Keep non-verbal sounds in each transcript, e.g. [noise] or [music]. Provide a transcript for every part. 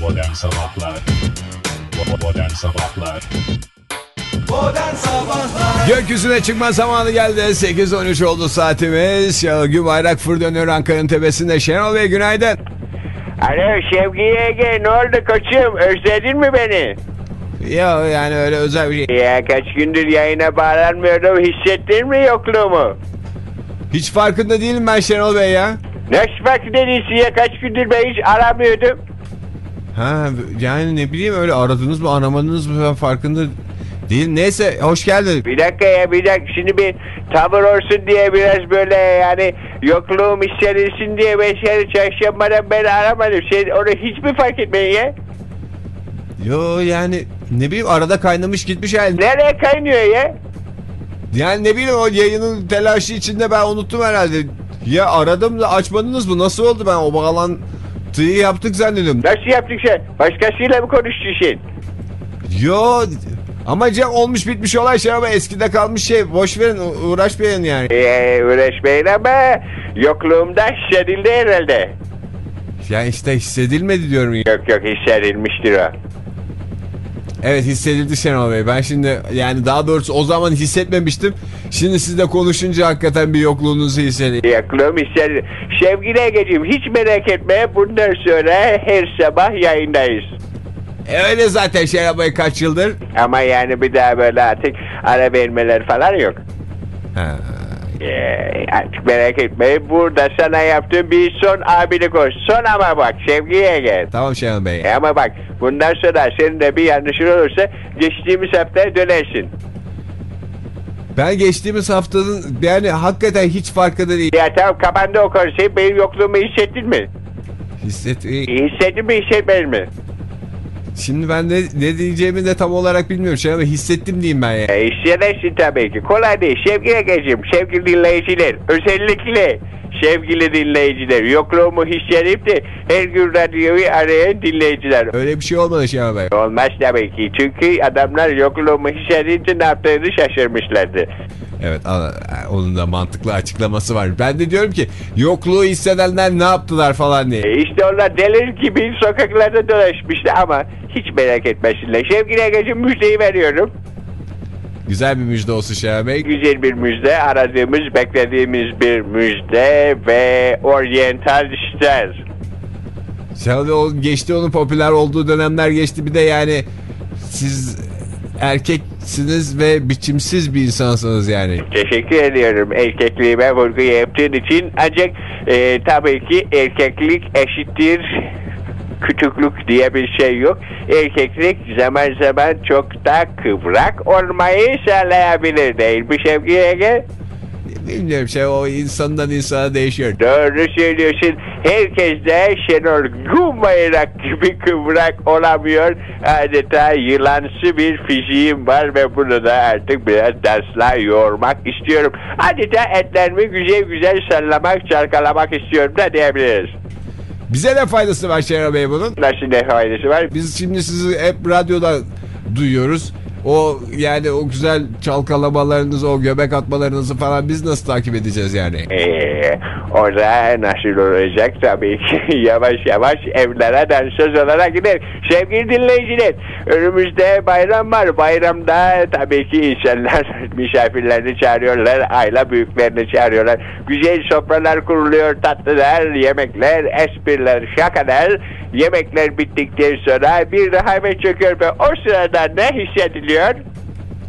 Modern Sabahlar Modern Sabahlar Modern Sabahlar Gökyüzüne çıkma zamanı geldi. 8.13 oldu saatimiz. Gün bayrak fır dönüyor Ankara'nın tepesinde. Şenol Bey günaydın. Alo Şevki Yenge ne oldu koçum özledin mi beni? Ya yani öyle özel bir şey. Ya kaç gündür yayına bağlanmıyordum hissettin mi yokluğumu? Hiç farkında değilim ben Şenol Bey ya. Nasıl farkında değilsin ya kaç gündür ben hiç aramıyordum. Ha yani ne bileyim öyle aradınız mı aramadınız mı ben farkında değil. Neyse hoş geldin. Bir dakika ya bir dakika şimdi bir tavır olsun diye biraz böyle yani yokluğum hissedilsin diye ben seni çarşambadan beri aramadım. Sen onu hiç mi fark etmeyin ya? Yo yani ne bileyim arada kaynamış gitmiş yani. Nereye kaynıyor ya? Yani ne bileyim o yayının telaşı içinde ben unuttum herhalde. Ya aradım da açmadınız mı? Nasıl oldu ben o bağlantıyı yaptık zannediyorum. Nasıl yaptık sen? Başkasıyla mı konuştun sen? Yo ama Cem olmuş bitmiş olay şey ama eskide kalmış şey. Boş verin uğraşmayın yani. Ee, uğraşmayın ama yokluğumda hissedildi herhalde. Ya işte hissedilmedi diyorum. Yok yok hissedilmiştir o. Evet hissedildi Şenol Bey. Ben şimdi yani daha doğrusu o zaman hissetmemiştim. Şimdi sizle konuşunca hakikaten bir yokluğunuzu hissediyorum. Yokluğum hissedildi. Sevgili Ege'ciğim hiç merak etme bundan sonra her sabah yayındayız. E öyle zaten Şenol Bey kaç yıldır. Ama yani bir daha böyle artık ara vermeler falan yok. Ha. Ee, artık merak etme burada sana yaptığım bir son abilik olsun. Son ama bak sevgili Ege. Tamam Şenol Bey. E Ama bak bundan sonra senin de bir yanlışın olursa geçtiğimiz hafta dönersin. Ben geçtiğimiz haftanın yani hakikaten hiç farkında değil. Ya tamam kapandı o konseyi benim yokluğumu hissettin mi? Hisset... Hissettin mi hissetmedin mi? Şimdi ben ne, ne diyeceğimi de tam olarak bilmiyorum. Şenol Bey hissettim diyeyim ben ya. E, hissedersin tabii ki. Kolay değil. Sevgili Ege'ciğim, sevgili dinleyiciler. Özellikle sevgili dinleyiciler. Yokluğumu hissedip de her gün radyoyu arayan dinleyiciler. Öyle bir şey olmadı Şenol Bey. Olmaz tabii ki. Çünkü adamlar yokluğumu hissedince ne yaptığını şaşırmışlardı. Evet onun da mantıklı açıklaması var. Ben de diyorum ki yokluğu hissedenler ne yaptılar falan diye. E, işte onlar delir gibi sokaklarda dolaşmıştı ama hiç merak etmesinler. Sevgili Ege'ciğim müjdeyi veriyorum. Güzel bir müjde olsun Şenol Bey. Güzel bir müjde, aradığımız, beklediğimiz bir müjde ve oryantal işler. Bey o geçti onun popüler olduğu dönemler geçti. Bir de yani siz erkeksiniz ve biçimsiz bir insansınız yani. Teşekkür ediyorum erkekliğime vurgu yaptığın için. Ancak e, tabii ki erkeklik eşittir küçüklük diye bir şey yok. Erkeklik zaman zaman çok da kıvrak olmayı sağlayabilir değil mi Şevki Ege? Bilmiyorum şey o insandan insana değişiyor. Doğru söylüyorsun. Herkes de Şenol Gumbayrak gibi kıvrak olamıyor. Adeta yılansı bir fiziğim var ve bunu da artık biraz dersler yoğurmak istiyorum. Adeta etlerimi güzel güzel sallamak, çalkalamak istiyorum da diyebiliriz. Bize ne faydası var Şenol Bey bunun? Nasıl ne faydası var? Biz şimdi sizi hep radyoda duyuyoruz. O yani o güzel çalkalamalarınızı, o göbek atmalarınızı falan biz nasıl takip edeceğiz yani? Ee, o da nasıl olacak tabii ki [laughs] yavaş yavaş evlere dansöz olarak gider. Sevgili dinleyiciler önümüzde bayram var. Bayramda tabii ki insanlar [laughs] misafirlerini çağırıyorlar. Aile büyüklerini çağırıyorlar. Güzel sofralar kuruluyor. Tatlılar, yemekler, espriler, şakalar. Yemekler bittikten sonra bir yemek çöküyor ve o sırada ne hissediliyor?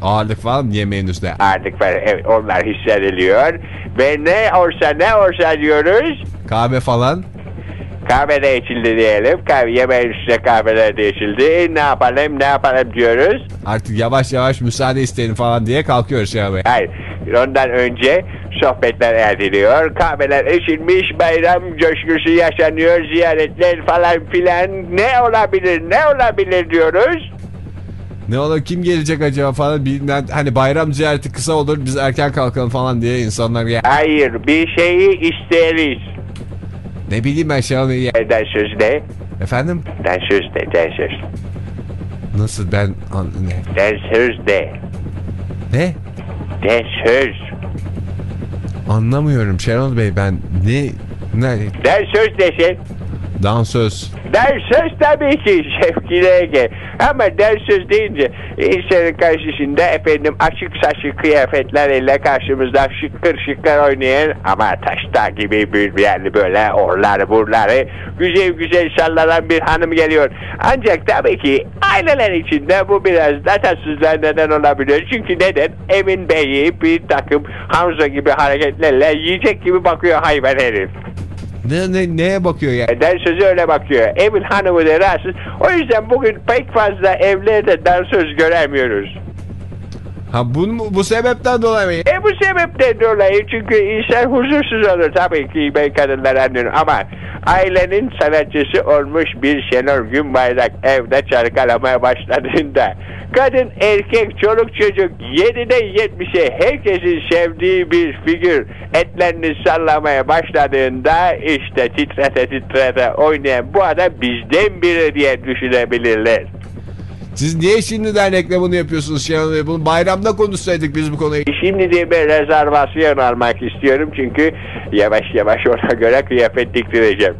Ağırlık falan yemeğin üstüne. Artık ben- evet, onlar hissediliyor. Ve ne olsa ne olsa diyoruz. Kahve falan. Kahve de içildi diyelim. Kahve yemeğin üstüne kahveler de içildi. Ne yapalım ne yapalım diyoruz. Artık yavaş yavaş müsaade isteyin falan diye kalkıyoruz Şenol Bey. Hayır. Ondan önce sohbetler ediliyor. Kahveler içilmiş. Bayram coşkusu yaşanıyor. Ziyaretler falan filan. Ne olabilir ne olabilir diyoruz. Ne olur kim gelecek acaba falan bilmem hani bayram ziyareti kısa olur biz erken kalkalım falan diye insanlar ya. Hayır bir şeyi isteriz. Ne bileyim ben Şenol Bey ya. Dansöz ne? Efendim? Dansöz ne? Dansöz. Nasıl ben ne? Dansöz ne? Ne? Dansöz. Anlamıyorum Şenol Bey ben ne ne Dansöz desin. Dansöz. Dansöz tabii ki [laughs] Şevki Ege. Ama dansöz deyince insanın karşısında efendim açık saçlı kıyafetlerle karşımızda şıkkır şıkkır oynayan ama taşta gibi bir yani böyle orları burları güzel güzel sallanan bir hanım geliyor. Ancak tabii ki aileler içinde bu biraz da tatsızlar neden olabiliyor. Çünkü neden? Emin Bey'i bir takım Hamza gibi hareketlerle yiyecek gibi bakıyor hayvan herif. Ne, ne, neye bakıyor yani? Dansözü öyle bakıyor. Evin hanımı da rahatsız. O yüzden bugün pek fazla evlerde dansöz göremiyoruz. Ha bu, bu sebepten dolayı mı? E bu sebepten dolayı çünkü insan huzursuz olur tabii ki ben kadınlar anlıyorum ama ailenin sanatçısı olmuş bir Şenol Günbayrak evde çalkalamaya başladığında kadın erkek çoluk çocuk 7'den 70'e herkesin sevdiği bir figür etlerini sallamaya başladığında işte titrete titrete oynayan bu adam bizden biri diye düşünebilirler. Siz niye şimdiden reklamını yapıyorsunuz Şenol Bey? Bunu bayramda konuşsaydık biz bu konuyu. Şimdi de ben rezervasyon almak istiyorum çünkü yavaş yavaş ona göre kıyafet diktireceğim.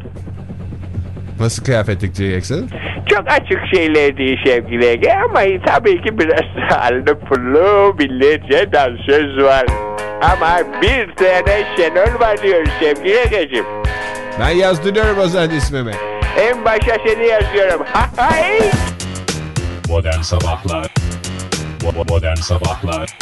Nasıl kıyafet diktireceksin? Çok açık şeyler değil sevgili Ege ama tabii ki biraz [laughs] da allı pullu binlerce dansöz var. Ama bir tane Şenol var diyor sevgili Ege'ciğim. Ben yazdırıyorum o zaman ismimi. En başa seni yazıyorum. Ha hay! Modern Sabahlar Modern Sabahlar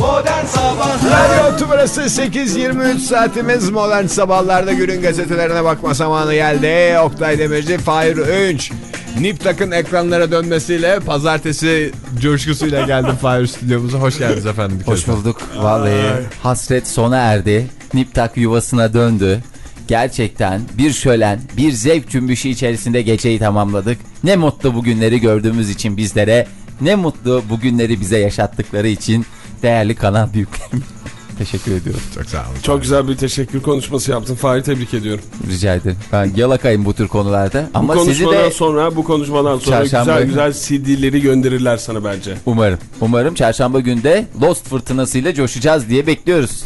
Modern Sabahlar Radyo Tümrüt'ü 8.23 saatimiz modern sabahlarda günün gazetelerine bakma zamanı geldi. Oktay Demirci, Fahir Öğünç. Niptak'ın ekranlara dönmesiyle pazartesi coşkusuyla geldim [laughs] Fahir stüdyomuza. Hoş geldiniz efendim. Hoş bulduk. Vallahi hasret sona erdi. Niptak yuvasına döndü. Gerçekten bir şölen, bir zevk cümbüşü içerisinde geceyi tamamladık. Ne mutlu bu günleri gördüğümüz için bizlere. Ne mutlu bu günleri bize yaşattıkları için değerli kanal büyüklerim. [laughs] Teşekkür ediyorum. Çok sağ olun. Çok güzel bir teşekkür konuşması yaptın. Fahri tebrik ediyorum. Rica ederim. Ben yalakayım bu tür konularda. Bu Ama sizi konuşmadan de sonra bu konuşmadan sonra Çarşamba güzel günü. güzel CD'leri gönderirler sana bence. umarım. Umarım çarşamba günde Lost fırtınasıyla coşacağız diye bekliyoruz.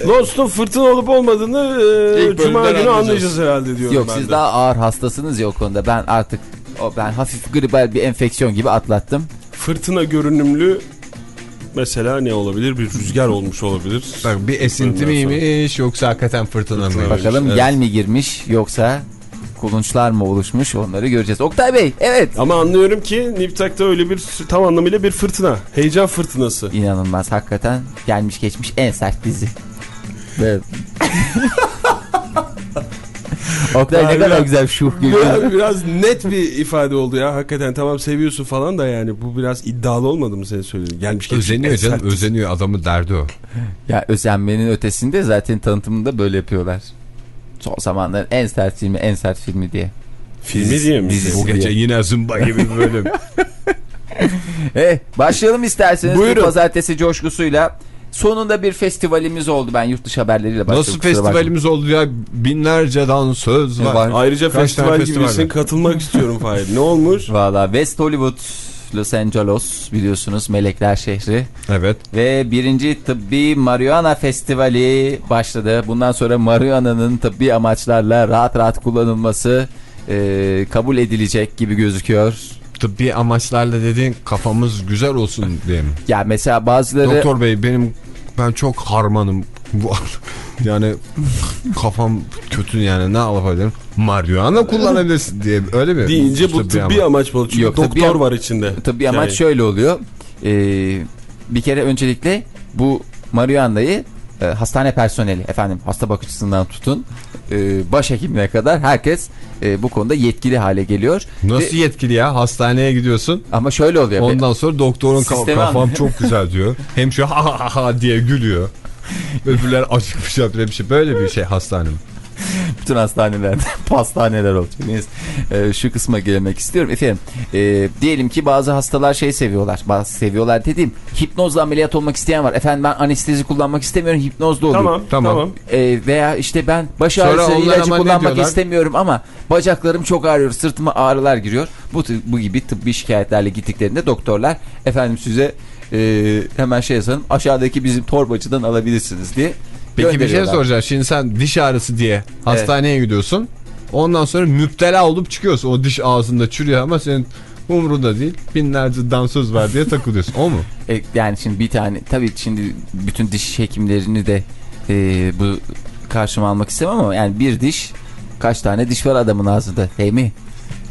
[laughs] Lost'un fırtına olup olmadığını e, Cuma günü anlayacağız. anlayacağız herhalde diyorum Yok ben siz de. daha ağır hastasınız ya o konuda. Ben artık o ben hafif gribal bir enfeksiyon gibi atlattım. Fırtına görünümlü mesela ne olabilir? Bir rüzgar olmuş olabilir. Bak bir esinti Ondan sonra- miymiş yoksa hakikaten fırtına mı? Bakalım Evet. gel mi girmiş yoksa kulunçlar mı oluşmuş onları göreceğiz. Oktay Bey evet. Ama anlıyorum ki Niptak'ta öyle bir tam anlamıyla bir fırtına. Heyecan fırtınası. İnanılmaz hakikaten gelmiş geçmiş en sert dizi. Ve... [laughs] Oktay ne kadar güzel şuh gülüyor. Biraz, biraz net bir ifade oldu ya. Hakikaten tamam seviyorsun falan da yani bu biraz iddialı olmadı mı senin söylediğin? Gelmiş Özeniyor en canım sert özeniyor adamın derdi o. Ya özenmenin ötesinde zaten tanıtımında böyle yapıyorlar. Son zamanların en sert filmi en sert filmi diye. Filmi diye mi? Dizisi Bu gece diye. yine zımba gibi bir bölüm. [laughs] Eh, başlayalım isterseniz Buyurun. bir pazartesi coşkusuyla. Sonunda bir festivalimiz oldu. Ben yurt dışı haberleriyle başladım. Nasıl festivalimiz oldu ya binlerce dansöz var. Var. Ayrıca Kaç festival gibisin katılmak istiyorum Fahir. Ne olmuş? Valla West Hollywood Los Angeles biliyorsunuz Melekler şehri Evet. ve birinci tıbbi marihuana festivali başladı. Bundan sonra marihuana'nın tıbbi amaçlarla rahat rahat kullanılması e, kabul edilecek gibi gözüküyor. Tıbbi amaçlarla dediğin kafamız güzel olsun diye mi? Ya mesela bazıları Doktor bey benim ben çok harmanım. Bu [laughs] yani kafam kötü yani ne yapabilirim? Marihuana kullanabilirsin diye öyle mi? Deyince bu tıbbi ama. amaç bu. Çünkü Yok, tıbbi doktor var içinde. Tabii amaç Yani şöyle oluyor. Ee, bir kere öncelikle bu marihuanayı e, hastane personeli efendim hasta bakıcısından tutun e, başhekimine kadar herkes e, bu konuda yetkili hale geliyor. Nasıl Ve- yetkili ya? Hastaneye gidiyorsun. ama şöyle oluyor. Ondan sonra doktorun Sistemi kafam çok güzel diyor. [laughs] Hemşire ha ha ha diye gülüyor. Öbürler acıkmış yapıyor bir şey. Böyle bir şey hastane mi? [laughs] bütün hastanelerde [laughs] pastaneler olacak. Neyse e, şu kısma gelmek istiyorum. Efendim e, diyelim ki bazı hastalar şey seviyorlar. Bazı seviyorlar dediğim hipnozla ameliyat olmak isteyen var. Efendim ben anestezi kullanmak istemiyorum hipnozda oluyor. Tamam, Tamam. tamam. E, veya işte ben baş ağrısı ilacı kullanmak istemiyorum ama bacaklarım çok ağrıyor, sırtıma ağrılar giriyor. Bu bu gibi tıbbi şikayetlerle gittiklerinde doktorlar efendim size e, hemen şey yazalım aşağıdaki bizim torbacıdan alabilirsiniz diye Peki bir şey soracağım. Şimdi sen diş ağrısı diye hastaneye gidiyorsun. Ondan sonra müptela olup çıkıyorsun. O diş ağzında çürüyor ama senin umurunda değil. Binlerce dansöz var diye takılıyorsun. O mu? [laughs] E, yani şimdi bir tane tabii şimdi bütün diş hekimlerini de e, bu karşıma almak istemem ama yani bir diş kaç tane diş var adamın ağzında değil mi?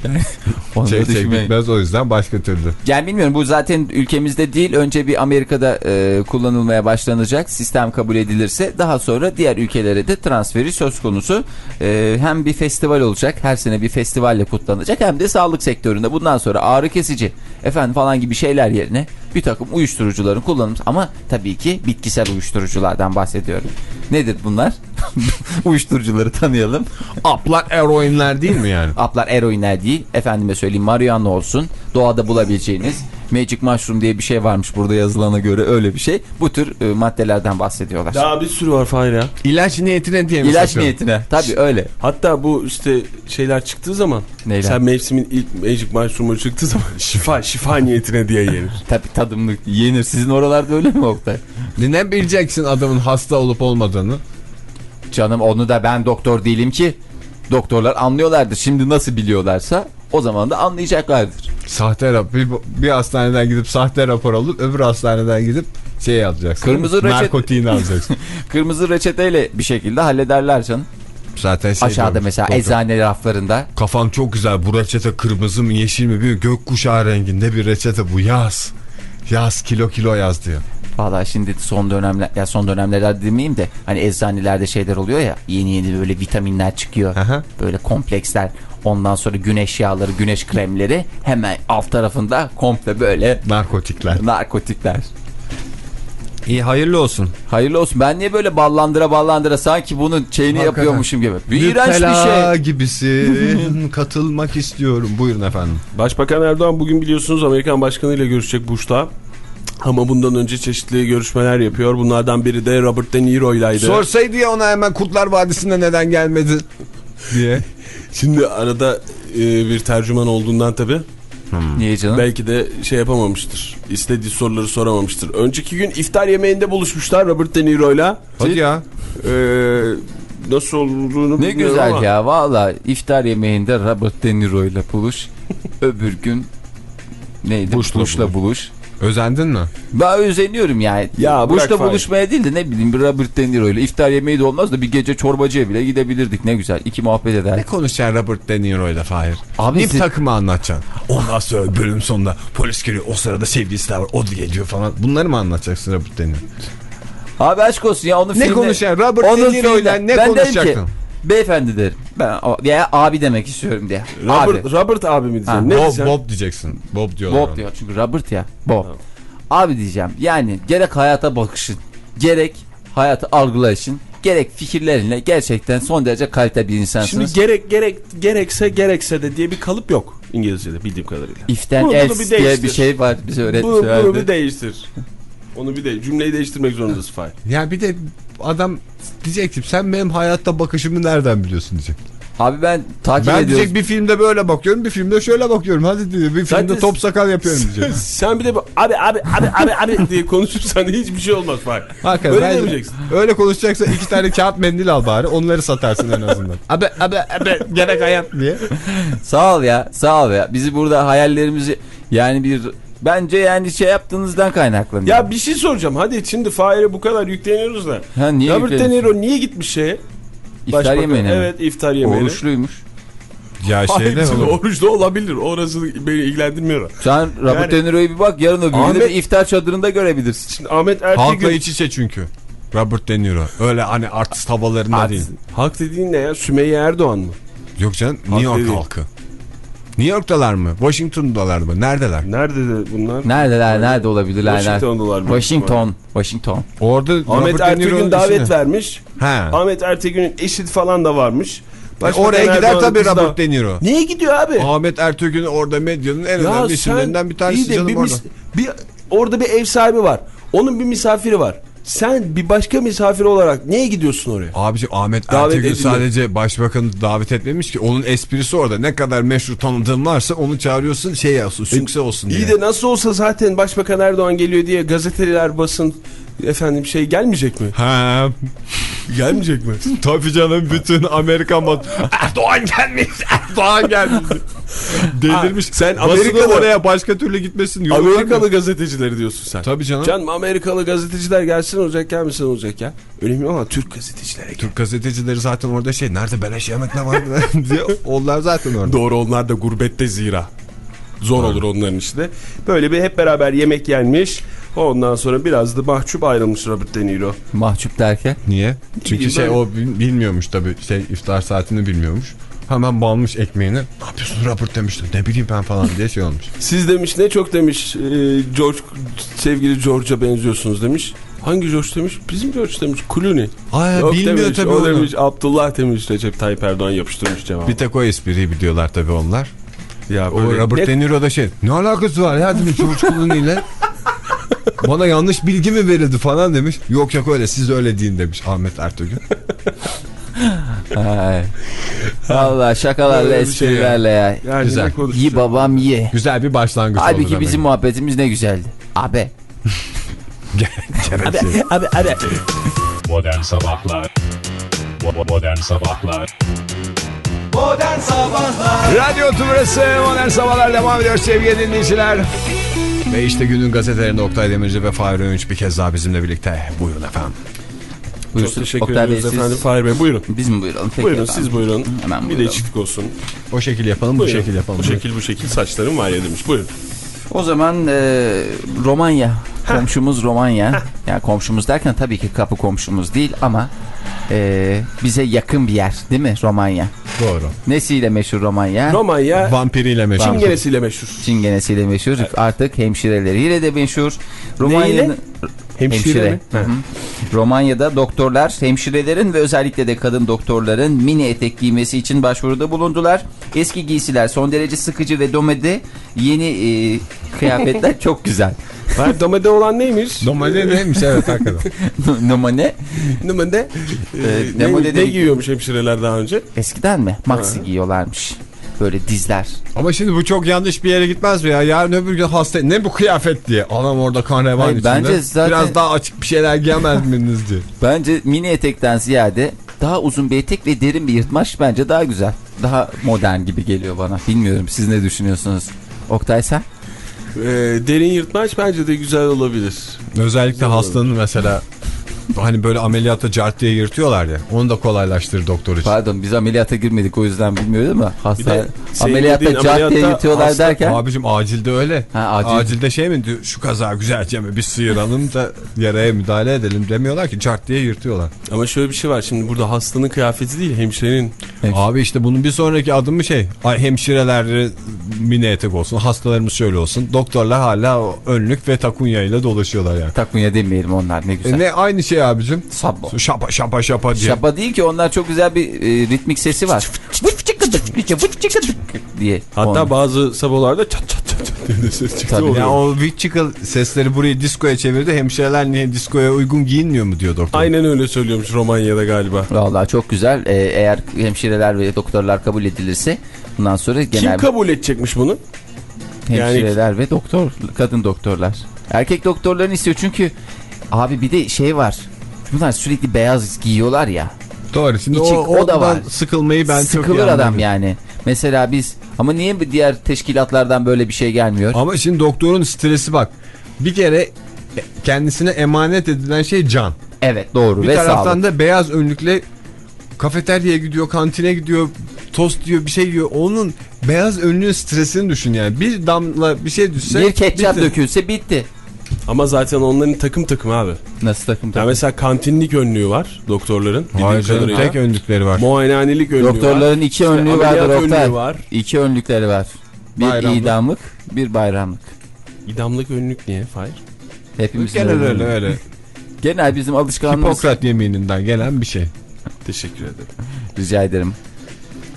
Yani, [laughs] onu Şey, şey bitmez o yüzden başka türlü. Yani bilmiyorum bu zaten ülkemizde değil önce bir Amerika'da e, kullanılmaya başlanacak sistem kabul edilirse daha sonra diğer ülkelere de transferi söz konusu E, hem bir festival olacak her sene bir festivalle kutlanacak hem de sağlık sektöründe bundan sonra ağrı kesici efendim falan gibi şeyler yerine bir takım uyuşturucuların kullanımı ama tabii ki bitkisel uyuşturuculardan bahsediyorum. Nedir bunlar? [laughs] Uyuşturucuları tanıyalım. Aplar eroinler değil mi yani? Aplar eroinler değil. Efendime söyleyeyim marihuana olsun. Doğada bulabileceğiniz magic mushroom diye bir şey varmış burada yazılana göre öyle bir şey. Bu tür e, maddelerden bahsediyorlar. Daha bir sürü var Fahir ya. İlaç niyetine diye mi İlaç satıyor? niyetine. Tabii öyle. Hatta bu işte şeyler çıktığı zaman Neyler? sen mevsimin ilk Magic Mushroom'u çıktığı zaman [laughs] şifa şifa niyetine diye yenir. [laughs] Tabii tadımlık yenir. Sizin oralarda öyle mi Oktay? Ne bileceksin adamın hasta olup olmadığını? Canım onu da ben doktor değilim ki. Doktorlar anlıyorlardır. Şimdi nasıl biliyorlarsa o zaman da anlayacaklardır. Sahte rapor. Bir, bir hastaneden gidip sahte rapor alıp öbür hastaneden gidip şey alacaksın. Kırmızı reçet- Narkotiğini alacaksın. [laughs] Kırmızı reçeteyle bir şekilde hallederler canım. Zaten şey Aşağıda diyormuş, mesela doktor. eczane raflarında. Kafam çok güzel. Bu reçete kırmızı mı yeşil mi bir gökkuşağı renginde bir reçete bu yaz. Yaz kilo kilo yaz diyor. Valla şimdi son dönemler ya son dönemlerde demeyeyim de hani eczanelerde şeyler oluyor ya yeni yeni böyle vitaminler çıkıyor. Aha. Böyle kompleksler. Ondan sonra güneş yağları, güneş kremleri hemen alt tarafında komple böyle Narkotikler. narkotikler. İyi hayırlı olsun. Hayırlı olsun. Ben niye böyle ballandıra ballandıra sanki bunun şeyini Hakikaten. yapıyormuşum gibi. Bir iğrenç bir şey. gibisin. [laughs] Katılmak istiyorum. Buyurun efendim. Başbakan Erdoğan bugün biliyorsunuz Amerikan Başkanı ile görüşecek Bush'ta. Ama bundan önce çeşitli görüşmeler yapıyor. Bunlardan biri de Robert De Niro'ylaydı. Sorsaydı ya ona hemen Kurtlar Vadisi'nde neden gelmedi diye. [laughs] Şimdi arada e, bir tercüman olduğundan tabii Niye canım? belki de şey yapamamıştır. İstediği soruları soramamıştır. Önceki gün iftar yemeğinde buluşmuşlar Robert De Niro'yla. Hadi ya. Ee, nasıl olduğunu Ne bilmiyorum güzel ama. ya valla iftar yemeğinde Robert De Niro ile buluş. [laughs] Öbür gün neydi? Bush'la Bush'la buluş. Özendin mi? Ben özeniyorum yani. Ya Fahir. buluşmaya değil de ne bileyim bir Robert De Niro ile iftar yemeği de olmaz da bir gece çorbacıya bile gidebilirdik ne güzel. iki muhabbet Ne eder. konuşacaksın Robert De Niro'yla Fahir? Abi Nip siz- takımı anlatacaksın. Ondan sonra bölüm sonunda polis geliyor. O sırada sevgilisi de var. O da geliyor falan. Bunları mı anlatacaksın Robert De Niro? Abi aşk olsun ya onun Ne filmde- konuşacaksın? Robert onun De Niro'yla filmde- ne ben konuşacaktın? Beyefendi derim. Ben o- veya abi demek istiyorum diye. Robert, abi. Robert abi mi Ha, diyeceksin? Ne Bob, diyeceksin? Bob diyeceksin. Bob diyorlar. Bob ona. diyor çünkü Robert ya. Bob. Abi diyeceğim yani gerek hayata bakışın, gerek hayatı algılayışın, gerek fikirlerinle gerçekten son derece kalite bir insansınız. Şimdi gerek gerek gerekse gerekse de diye bir kalıp yok İngilizce'de bildiğim kadarıyla. İften Bunu- bunu else bir diye bir şey var bize Bunu, öğretmişlerdi. bunu bir değiştir. Onu bir de cümleyi değiştirmek zorundasın Fahir. Ya bir de adam diyecek ki sen benim hayatta bakışımı nereden biliyorsun diyecek. Abi ben takip Ben ediyorum. diyecek bir filmde böyle bakıyorum bir filmde şöyle bakıyorum. Hadi diyor bir filmde Zaten- top sakal yapıyorum diyecek. [laughs] Sen bir de bu abi abi abi abi abi diye konuşursan hiçbir şey olmaz Fahir. Hakikaten Öyle demeyeceksin. Öyle konuşacaksan iki tane kağıt mendil al bari onları satarsın en azından. [laughs] Abi abi abi gerek hayat diye. [laughs] Sağ ol ya sağ ol ya. Bizi burada hayallerimizi yani bir bence yani şey yaptığınızdan kaynaklanıyor. Ya bir şey soracağım. Hadi şimdi Fahir'e bu kadar yükleniyoruz da. Ha, niye Robert De? Niro niye gitmiş şeye? İftar Başbakan- yemeğine mi? Evet iftar yemeğine. Oruçluymuş. Ya Hayır, şeyde şimdi oğlum. oruç da olabilir. Orası beni ilgilendirmiyor. Sen Robert Yani- De Niro'yu bir bak yarın öbür Ahmet- bir iftar çadırında görebilirsin. Şimdi Ahmet Halkla Ertegün... iç içe çünkü. Robert De Niro. Öyle hani artist havalarında Artist. değil. Halk dediğin ne ya? Sümeyye Erdoğan mı? Yok canım New York halkı. New York'talar mı? Washington'dalar mı? Neredeler? Nerede de bunlar? Neredeler nerede olabilirler? Washington'dalar mı? Washington. Washington. Orada Ahmet Ertegün davet işine- vermiş. Ha. Ahmet Ertegün'ün eşi falan da varmış. E, Başbakan oraya gider tabii Robert De Niro. Niye gidiyor abi? Ahmet Ertegün orada medyanın en önemli isimlerinden bir tanesi canım bir, orada. mis- bir orada bir ev sahibi var. Onun bir misafiri var. Sen bir başka misafir olarak niye gidiyorsun oraya? Abici Ahmet Davet Ertegün edildi. sadece başbakanı davet etmemiş ki. Onun esprisi orada. Ne kadar meşhur tanıdığın varsa onu çağırıyorsun şey olsun, sükse olsun diye. İyi de nasıl olsa zaten Başbakan Erdoğan geliyor diye gazeteler basın efendim şey gelmeyecek mi? Ha. Gelmeyecek mi? Tabii canım bütün Amerikan bas Erdoğan gelmiş Erdoğan gelmiş. Delirmiş. sen Basını Amerikalı- oraya başka türlü gitmesin. var mı? Amerikalı gazetecileri diyorsun sen. Tabii canım. Canım Amerikalı gazeteciler gelsin olacak gelmesin olacak ya. Önemli ama Türk gazetecilere gel. Türk gazetecileri zaten orada şey nerede beleş yemek ne var [laughs] diye onlar zaten orada. Doğru onlar da gurbette zira. Zor olur onların işte. Böyle bir hep beraber yemek yenmiş. Ondan sonra biraz da mahcup ayrılmış Robert De Niro. Mahcup derken. Niye? Çünkü şey o bil- bilmiyormuş tabii şey iftar saatini bilmiyormuş. Hemen balmış ekmeğini. Ne yapıyorsun Robert demişti. Ne bileyim ben falan diye şey olmuş. [laughs] Siz demiş ne çok demiş e, George sevgili George'a benziyorsunuz demiş. Hangi George demiş? Bizim George demiş. Clooney. Ay Yok bilmiyor demiş, tabii o onu. demiş Abdullah demiş Recep Tayyip Erdoğan yapıştırmış cevabı. Bir tek o espriyi biliyorlar tabii onlar. ya O böyle Robert net- De Niro da şey ne alakası var ya demiş George Clooney ile. [laughs] Bana yanlış bilgi mi verildi falan demiş. Yok yok öyle siz öyle deyin demiş Ahmet Ertuğrul. [laughs] Ay. Allah şakalarla Böyle bir şey ya. esprilerle ya. Yani Güzel. Yi babam ye. Güzel bir başlangıç oldu Halbuki demek. bizim muhabbetimiz ne güzeldi. Abi. Gereksiz. Abi abi. Modern Sabahlar Modern Sabahlar Modern Sabahlar Radyo Tümrüt'ü Modern Sabahlar devam ediyor sevgili dinleyiciler. Ve işte günün gazetelerinde Oktay Demirci ve Fahri Öğünç bir kez daha bizimle birlikte. Buyurun efendim. Çok Buyursun. teşekkür Oktay Bey, ediyoruz siz- efendim. Fahir Bey buyurun. Biz mi buyuralım? Peki buyurun efendim. siz buyurun. Hemen bir de buyuralım. içlik olsun. O şekil yapalım bu Buyurun. şekil yapalım. Bu şekil bu şekil saçlarım var ya demiş. Buyurun. O zaman e, Romanya. Komşumuz Romanya. yani komşumuz derken tabii ki kapı komşumuz değil ama e, bize yakın bir yer değil mi Romanya? Doğru. Nesiyle meşhur Romanya? Romanya Vampiriyle meşhur. çingenesiyle meşhur. Çingenesiyle meşhur. Artık hemşireleriyle de meşhur. Romanya'nın Hemşire? Hı hı. Romanya'da doktorlar hemşirelerin ve özellikle de kadın doktorların mini etek giymesi için başvuruda bulundular. Eski giysiler son derece sıkıcı ve domede yeni e, kıyafetler [laughs] çok güzel. Hayır domede olan neymiş? Domane neymiş evet hakikaten. [laughs] Nomane Domede. Ee, ne, domede ne giyiyormuş hemşireler daha önce? eskiden mi? Maxi giyiyorlarmış. Böyle dizler. Ama şimdi bu çok yanlış bir yere gitmez mi ya? Yarın öbür gün hasta ne bu kıyafet diye. Adam orada kan revan Hayır, içinde. bence zaten- Biraz daha açık bir şeyler giyemez miydiniz diye. [laughs] Bence mini etekten ziyade daha uzun bir etek ve derin bir yırtmaç bence daha güzel. Daha modern gibi geliyor bana. Bilmiyorum siz ne düşünüyorsunuz? Oktay sen? Ee, derin yırtmaç bence de güzel olabilir. Özellikle hastanın mesela hani böyle ameliyatta cart diye yırtıyorlar ya. Onu da kolaylaştırır doktor için. Pardon biz ameliyata girmedik o yüzden bilmiyoruz ama hasta senin ameliyatta dediğin cart diye yırtıyorlar hasta- derken Abicim acilde öyle. Ha, acil. Acilde şey mi diyor şu kaza güzelce mi bir sıyıralım da yaraya müdahale edelim demiyorlar ki cart diye yırtıyorlar. Ama şöyle bir şey var şimdi burada hastanın kıyafeti değil hemşirenin. Abi işte bunun bir sonraki adımı şey ay hemşireler mini etek olsun hastalarımız şöyle olsun doktorlar hala önlük ve takunya ile dolaşıyorlar yani. takunya demeyelim onlar ne güzel. E ne aynı şey abicim. Sabbo. Şapa şapa şapa diye. Şapa değil ki onlar çok güzel bir e, ritmik sesi var. Diye. Hatta Onlar. bazı sabolarda çat çat çat diye ses çıktı Tabii. oluyor. O Witchical sesleri burayı diskoya çevirdi. Hemşireler niye diskoya uygun giyinmiyor mu diyor doktor. Aynen öyle söylüyormuş Romanya'da galiba. Vallahi çok güzel. E, eğer hemşireler ve doktorlar kabul edilirse bundan sonra Kim genel kabul edecekmiş bunu? hemşireler ve doktor kadın doktorlar. Erkek doktorların istiyor çünkü abi bir de şey var. Bunlar sürekli beyaz giyiyorlar ya. Doğru. Şimdi İçi- o, o da var. Sıkılmayı ben çok Sıkılır adam anladım. yani. Mesela biz ama niye diğer teşkilatlardan böyle bir şey gelmiyor? Ama şimdi doktorun stresi bak. Bir kere kendisine emanet edilen şey can. Evet doğru Bir ve taraftan sağlık. da beyaz önlükle kafeteryaya gidiyor, kantine gidiyor, tost diyor, bir şey yiyor. Onun beyaz önlüğün stresini düşün yani. Bir damla bir şey düşse Bir ketçap bitti. dökülse bitti. Ama zaten onların takım takım abi. Nasıl takım Ya takım? mesela kantinlik önlüğü var doktorların. Hayır canım, tek önlükleri var. Muayenehanelik önlüğü var. Doktorların iki İşte önlüğü vardır ameliyat Oktay. önlüğü var. İki önlükleri var. Bir Bayramlık. idamlık, bir bayramlık. İdamlık önlük niye? Hayır. Hepimizin Genel önlüğü. öyle öyle. Genel bizim alışkanlığımız. Hipokrat yemininden gelen bir şey. Teşekkür ederim. Rica ederim.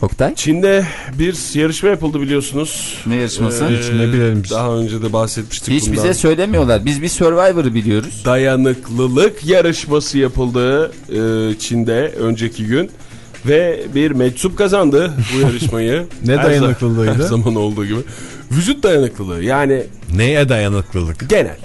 Oktay? Çin'de bir yarışma yapıldı biliyorsunuz. Ne yarışması? Ee, Hiç ne bilelim biz. Daha önce de bahsetmiştik Hiç bundan. bize söylemiyorlar. Biz bir Survivor'ı biliyoruz. Dayanıklılık yarışması yapıldı e, Çin'de önceki gün. Ve bir meczup kazandı bu yarışmayı. [laughs] Ne Her dayanıklılığıydı? Her zaman olduğu gibi. Vücut dayanıklılığı yani Neye dayanıklılık? genel.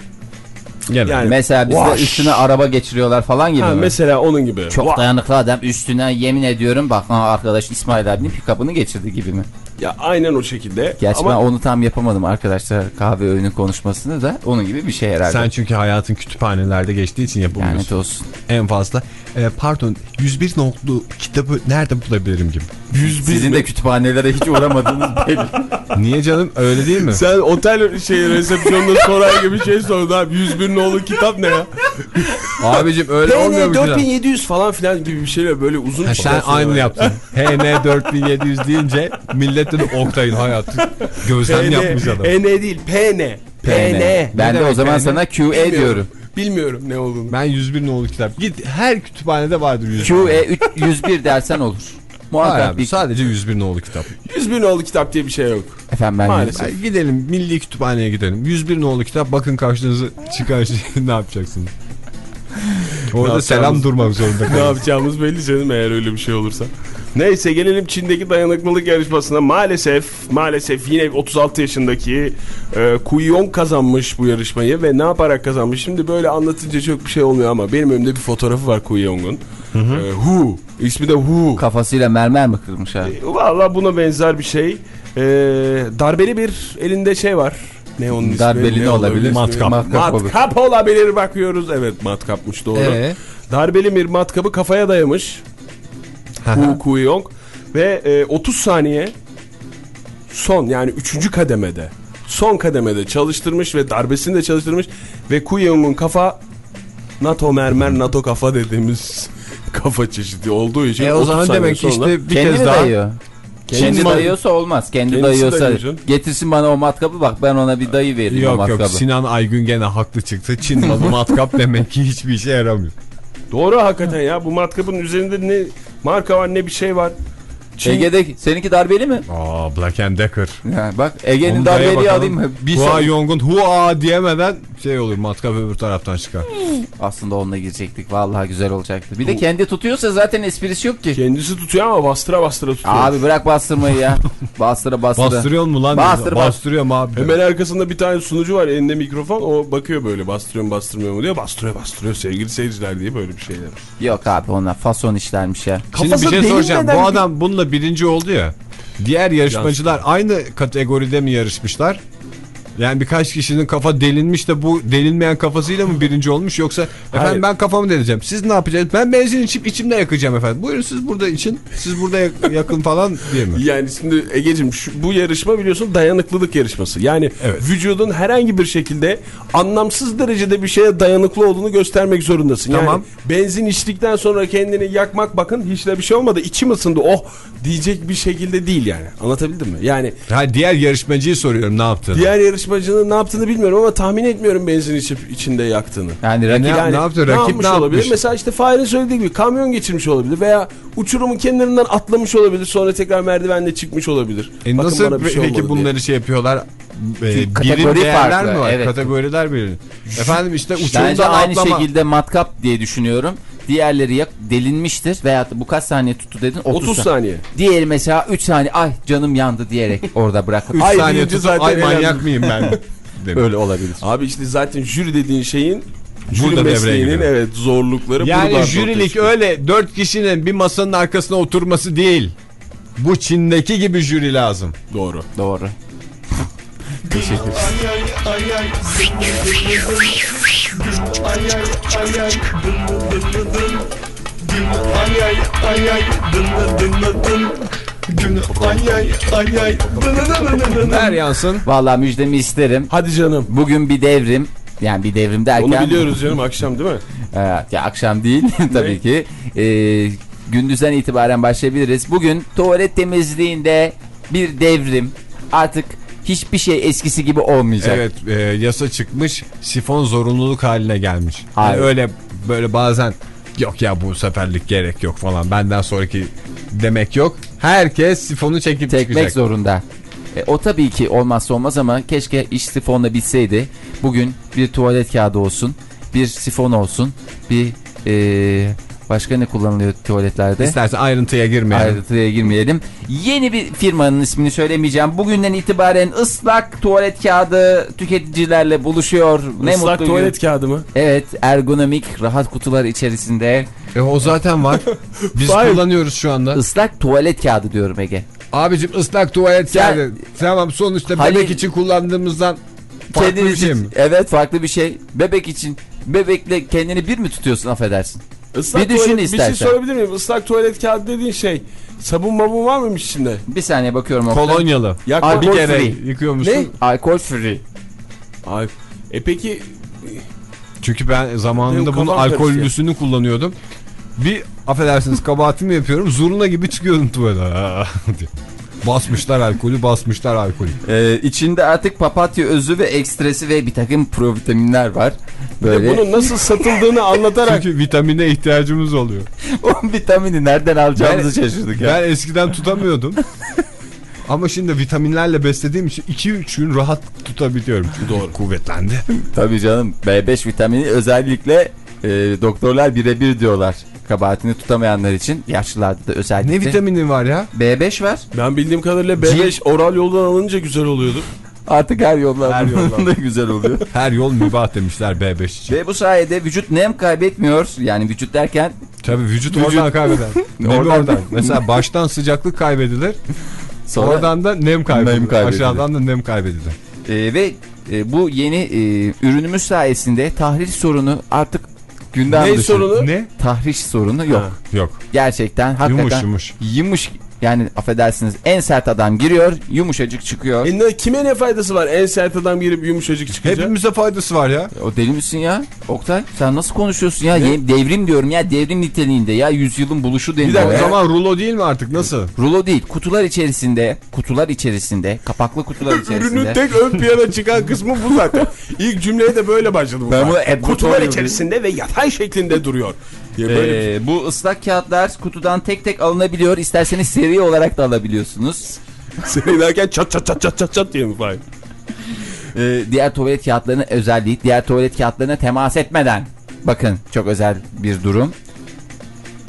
Gene. Yani Mesela bizde Vaş. üstüne araba geçiriyorlar falan gibi ha, mi? mesela onun gibi. Çok Vah. dayanıklı adam üstüne yemin ediyorum bak arkadaş İsmail abinin pick-up'ını geçirdi gibi mi? Ya aynen o şekilde. Gerçi Ama ben onu tam yapamadım arkadaşlar kahve öğünü konuşmasını da onun gibi bir şey herhalde. Sen çünkü hayatın kütüphanelerde geçtiği için yapamıyorsun. Lanet olsun. En fazla. E, pardon 101 notlu kitabı nerede bulabilirim gibi. Sizin de kütüphanelere hiç uğramadığınız belli. [laughs] Niye canım öyle değil mi? sen otel şey resepsiyonunda sorar gibi şey sordun abi. 101 nolu kitap ne ya? [laughs] Abicim öyle olmuyor PN mu? canım? 4700 falan filan gibi bir şeyler böyle uzun Ha, sen aynı yaptın. [laughs] HN 4700 deyince millet de Oktay'ın hayatı gözlem PN, yapmış adam. EN değil PN. PN. Ben de o zaman PN? sana QE diyorum. Bilmiyorum ne olduğunu. Ben 101 nolu kitap. Git her kütüphanede vardır 101. QE 3, 101 dersen olur. Muhakkak abi, bir... sadece 101 nolu kitap. 101 nolu kitap diye bir şey yok. Efendim ben Maalesef. Ben gidelim milli kütüphaneye gidelim. 101 nolu kitap bakın karşınıza çıkan şey [laughs] ne yapacaksınız? Orada Ne selam durmak zorunda ne yapacağımız belli canım eğer öyle bir şey olursa. Neyse gelelim Çin'deki dayanıklılık yarışmasına. Maalesef maalesef yine 36 yaşındaki e, Kuyong kazanmış bu yarışmayı ve ne yaparak kazanmış? Şimdi böyle anlatınca çok bir şey olmuyor ama benim önümde bir fotoğrafı var Kuyong'un. E, Hu. İsmi de Hu. Kafasıyla mermer mi kırmış abi? Valla buna benzer bir şey. E, darbeli bir elinde şey var. Ne onun ismi? Darbeli ne olabilir? Matkap. Matkap. Matkap olabilir bakıyoruz. Evet matkapmış doğru. Ee? Darbeli bir matkabı kafaya dayamış. Hu Kuyong. Ve e, 30 saniye son yani 3. kademede son kademede çalıştırmış ve darbesini de çalıştırmış ve Kuyong'un kafa NATO mermer NATO kafa dediğimiz [laughs] kafa çeşidi olduğu için E o 30 zaman saniye demek ki sonra- işte bir Kendi kez daha dayıyor? Kendi Çin- dayıyorsa olmaz. Kendi Kendisi dayıyorsa getirsin bana o matkabı bak ben ona bir dayı vereyim o Yok matkabı. yok Sinan Aygün gene haklı çıktı. Çin malı [laughs] matkap demek ki hiçbir işe yaramıyor. Doğru hakikaten ya bu matkabın üzerinde ne marka var ne bir şey var. Çin- Ege'de seninki darbeli mi? Aa Black and Decker. Ha, bak Ege'nin darbeliği alayım mı? Bir Hua Yong'un hua diyemeden şey olur matkap öbür taraftan çıkar. Aslında onunla girecektik. Vallahi güzel olacaktı. Bir de kendi tutuyorsa zaten esprisi yok ki. Kendisi tutuyor ama bastıra bastıra tutuyor. Abi bırak bastırmayı ya. [laughs] Bastıra bastıra. Bastırıyor mu lan? Bastır, bas- Bastırıyorum abi. Hemen arkasında bir tane sunucu var elinde mikrofon o bakıyor böyle bastırıyor mu bastırmıyor mu diyor bastırıyor bastırıyor sevgili seyirciler diye böyle bir şeyler. Yok abi onlar fason işlermiş ya. Şimdi bir Kafası şey soracağım. değmeden Bu bir- adam bununla birinci oldu ya. Diğer yarışmacılar aynı kategoride mi yarışmışlar? Yani birkaç kişinin kafa delinmiş de bu delinmeyen kafasıyla mı birinci olmuş yoksa efendim Hayır. ben kafamı deleceğim. Siz ne yapacaksınız? Ben benzin içip içimde yakacağım efendim. Buyurun siz burada için. Siz burada yak- yakın falan diye mi? [laughs] Yani şimdi Ege'cim şu- bu yarışma biliyorsun dayanıklılık yarışması. Yani Evet. vücudun herhangi bir şekilde anlamsız derecede bir şeye dayanıklı olduğunu göstermek zorundasın. Yani Tamam. benzin içtikten sonra kendini yakmak bakın hiç de bir şey olmadı. İçim ısındı oh diyecek bir şekilde değil yani. Anlatabildim mi? Yani Ha, diğer yarışmacıyı soruyorum ne yaptığını. diğer yarışmacının ne yaptığını bilmiyorum ama tahmin etmiyorum benzin içip içinde yaktığını. Yani rakip Ne- Yani ne yaptı? Rakip yapmış ne olabilir? yapmış? Mesela işte Fahir'in söylediği gibi kamyon geçirmiş olabilir veya uçurumun kenarından atlamış olabilir sonra tekrar merdivenle çıkmış olabilir. E Bakın nasıl bana bir şey peki olmadı diye. bunları şey yapıyorlar? E, kategori değerler farklı, mi var? evet. Kategoriler birim. Efendim işte Bence uçurumdan aynı atlama. şekilde matkap diye düşünüyorum. Diğerleri yak delinmiştir veya bu kaç saniye tuttu dedin? 30, 30 saniye. Diğeri mesela 3 saniye ay canım yandı diyerek [laughs] orada bırakıp 3 Ay saniye tutup zaten ay manyak elendim." mıyım ben? [laughs] demiş. öyle olabilir. Abi işte zaten jüri dediğin şeyin jüri Burada devreye mesleğinin evet zorlukları Yani jürilik öyle dört kişinin bir masanın arkasına oturması değil. Bu Çin'deki gibi jüri lazım. Doğru. Doğru. [laughs] Teşekkür Ay ay ay ay Ay ay ay ay Ay ay ay ay Dın dın dın dın Gün ay ay ay ay Dın dın dın dın dın Ver yansın. Vallahi müjdemi isterim. Hadi canım. Bugün bir devrim. Yani bir devrim derken. Onu biliyoruz canım akşam değil mi? Evet, ya akşam değil [laughs] tabii ki. Ee, gündüzden itibaren başlayabiliriz. Bugün tuvalet temizliğinde bir devrim. Artık hiçbir şey eskisi gibi olmayacak. Evet e, yasa çıkmış sifon zorunluluk haline gelmiş. Yani Hayır. öyle böyle bazen yok ya bu seferlik gerek yok falan benden sonraki demek yok. Herkes sifonu çekip Çekmek çıkacak. zorunda. E, o tabii ki olmazsa olmaz ama keşke iş sifonla bitseydi. Bugün bir tuvalet kağıdı olsun, bir sifon olsun, bir e, Başka ne kullanılıyor tuvaletlerde? İstersen ayrıntıya girmeyelim. Ayrıntıya girmeyelim. Yeni bir firmanın ismini söylemeyeceğim. Bugünden itibaren ıslak tuvalet kağıdı tüketicilerle buluşuyor. Ne Islak mutlu tuvalet gün. kağıdı mı? Evet ergonomik rahat kutular içerisinde. E, o zaten var. [laughs] Biz kullanıyoruz şu anda. Islak tuvalet kağıdı diyorum Ege. Abicim ıslak tuvalet Sen- kağıdı. Tamam sonuçta Halil- bebek için kullandığımızdan farklı bir şey için- mi? Evet farklı bir şey. Bebek için. Bebekle kendini bir mi tutuyorsun affedersin? Islak Bir düşün tuvalet, Bir istersen. şey sorabilir miyim? Islak tuvalet kağıdı dediğin şey sabun mabun var mıymış içinde? Bir saniye bakıyorum. Kolonyalı. Yakma bir Alkol kere free. yıkıyor musun? Ne? Alkol free. Ay. E peki Çünkü ben zamanında bunun alkollüsünü kullanıyordum. Bir affedersiniz kabahatimi yapıyorum. Zurna gibi çıkıyordum tuvalete. [laughs] basmışlar alkolü, basmışlar alkolü. Ee, içinde artık papatya özü ve ekstresi ve bir takım provitaminler var. Böyle bunun nasıl satıldığını anlatarak Çünkü vitamine ihtiyacımız oluyor. [laughs] o vitamini nereden alacağımızı şaşırdık ya. Ben eskiden tutamıyordum. [laughs] Ama şimdi vitaminlerle beslediğim için 2-3 gün rahat tutabiliyorum. Doğru. Kuvvetlendi. [laughs] Tabii canım B5 vitamini özellikle e, doktorlar birebir diyorlar. Kabahatini tutamayanlar için yaşlılarda da özellikle. Ne vitamini var ya? B5 var. ben bildiğim kadarıyla B5 oral yoldan alınca güzel oluyordu. Artık her yollar Her yollar. [laughs] güzel oluyor. Her yol mübah demişler B5 için. Ve bu sayede vücut nem kaybetmiyor. Yani vücut derken Tabii vücut, oradan kaybeder. [laughs] Oradan- oradan. Mesela baştan sıcaklık kaybedilir. sonra Oradan da nem kaybedilir. Nem kaybedilir. Aşağıdan da nem kaybedilir. E, ve e, bu yeni e, ürünümüz sayesinde tahriş sorunu artık gündem Ne dışı. sorunu? Ne? Tahriş sorunu yok. Ha. Yok. Gerçekten hakikaten Yumuş yumuş. yumuş yani affedersiniz en sert adam giriyor yumuşacık çıkıyor. E ne, kime ne faydası var? En sert adam girip yumuşacık çıkacak. Hepimize faydası var ya. O deli misin ya Oktay? Sen nasıl konuşuyorsun ya? Ye- Devrim diyorum ya devrim niteliğinde ya yüzyılın buluşu Bir deniyor. dakika o zaman rulo değil mi artık? Nasıl? Rulo değil kutular içerisinde kutular içerisinde kapaklı kutular Ürünün içerisinde. tek ön plana çıkan kısmı bu zaten. İlk cümleye de böyle başladı bu. Ben bunu kutular içerisinde ve yatay şeklinde duruyor. Böyle bir- Ee, bu ıslak kağıtlar kutudan tek tek alınabiliyor. İsterseniz seri olarak da alabiliyorsunuz. [laughs] Seni derken çat çat çat çat çat çat diye mi Fahir? Ee, diğer tuvalet kağıtlarının özelliği diğer tuvalet kağıtlarına temas etmeden bakın çok özel bir durum.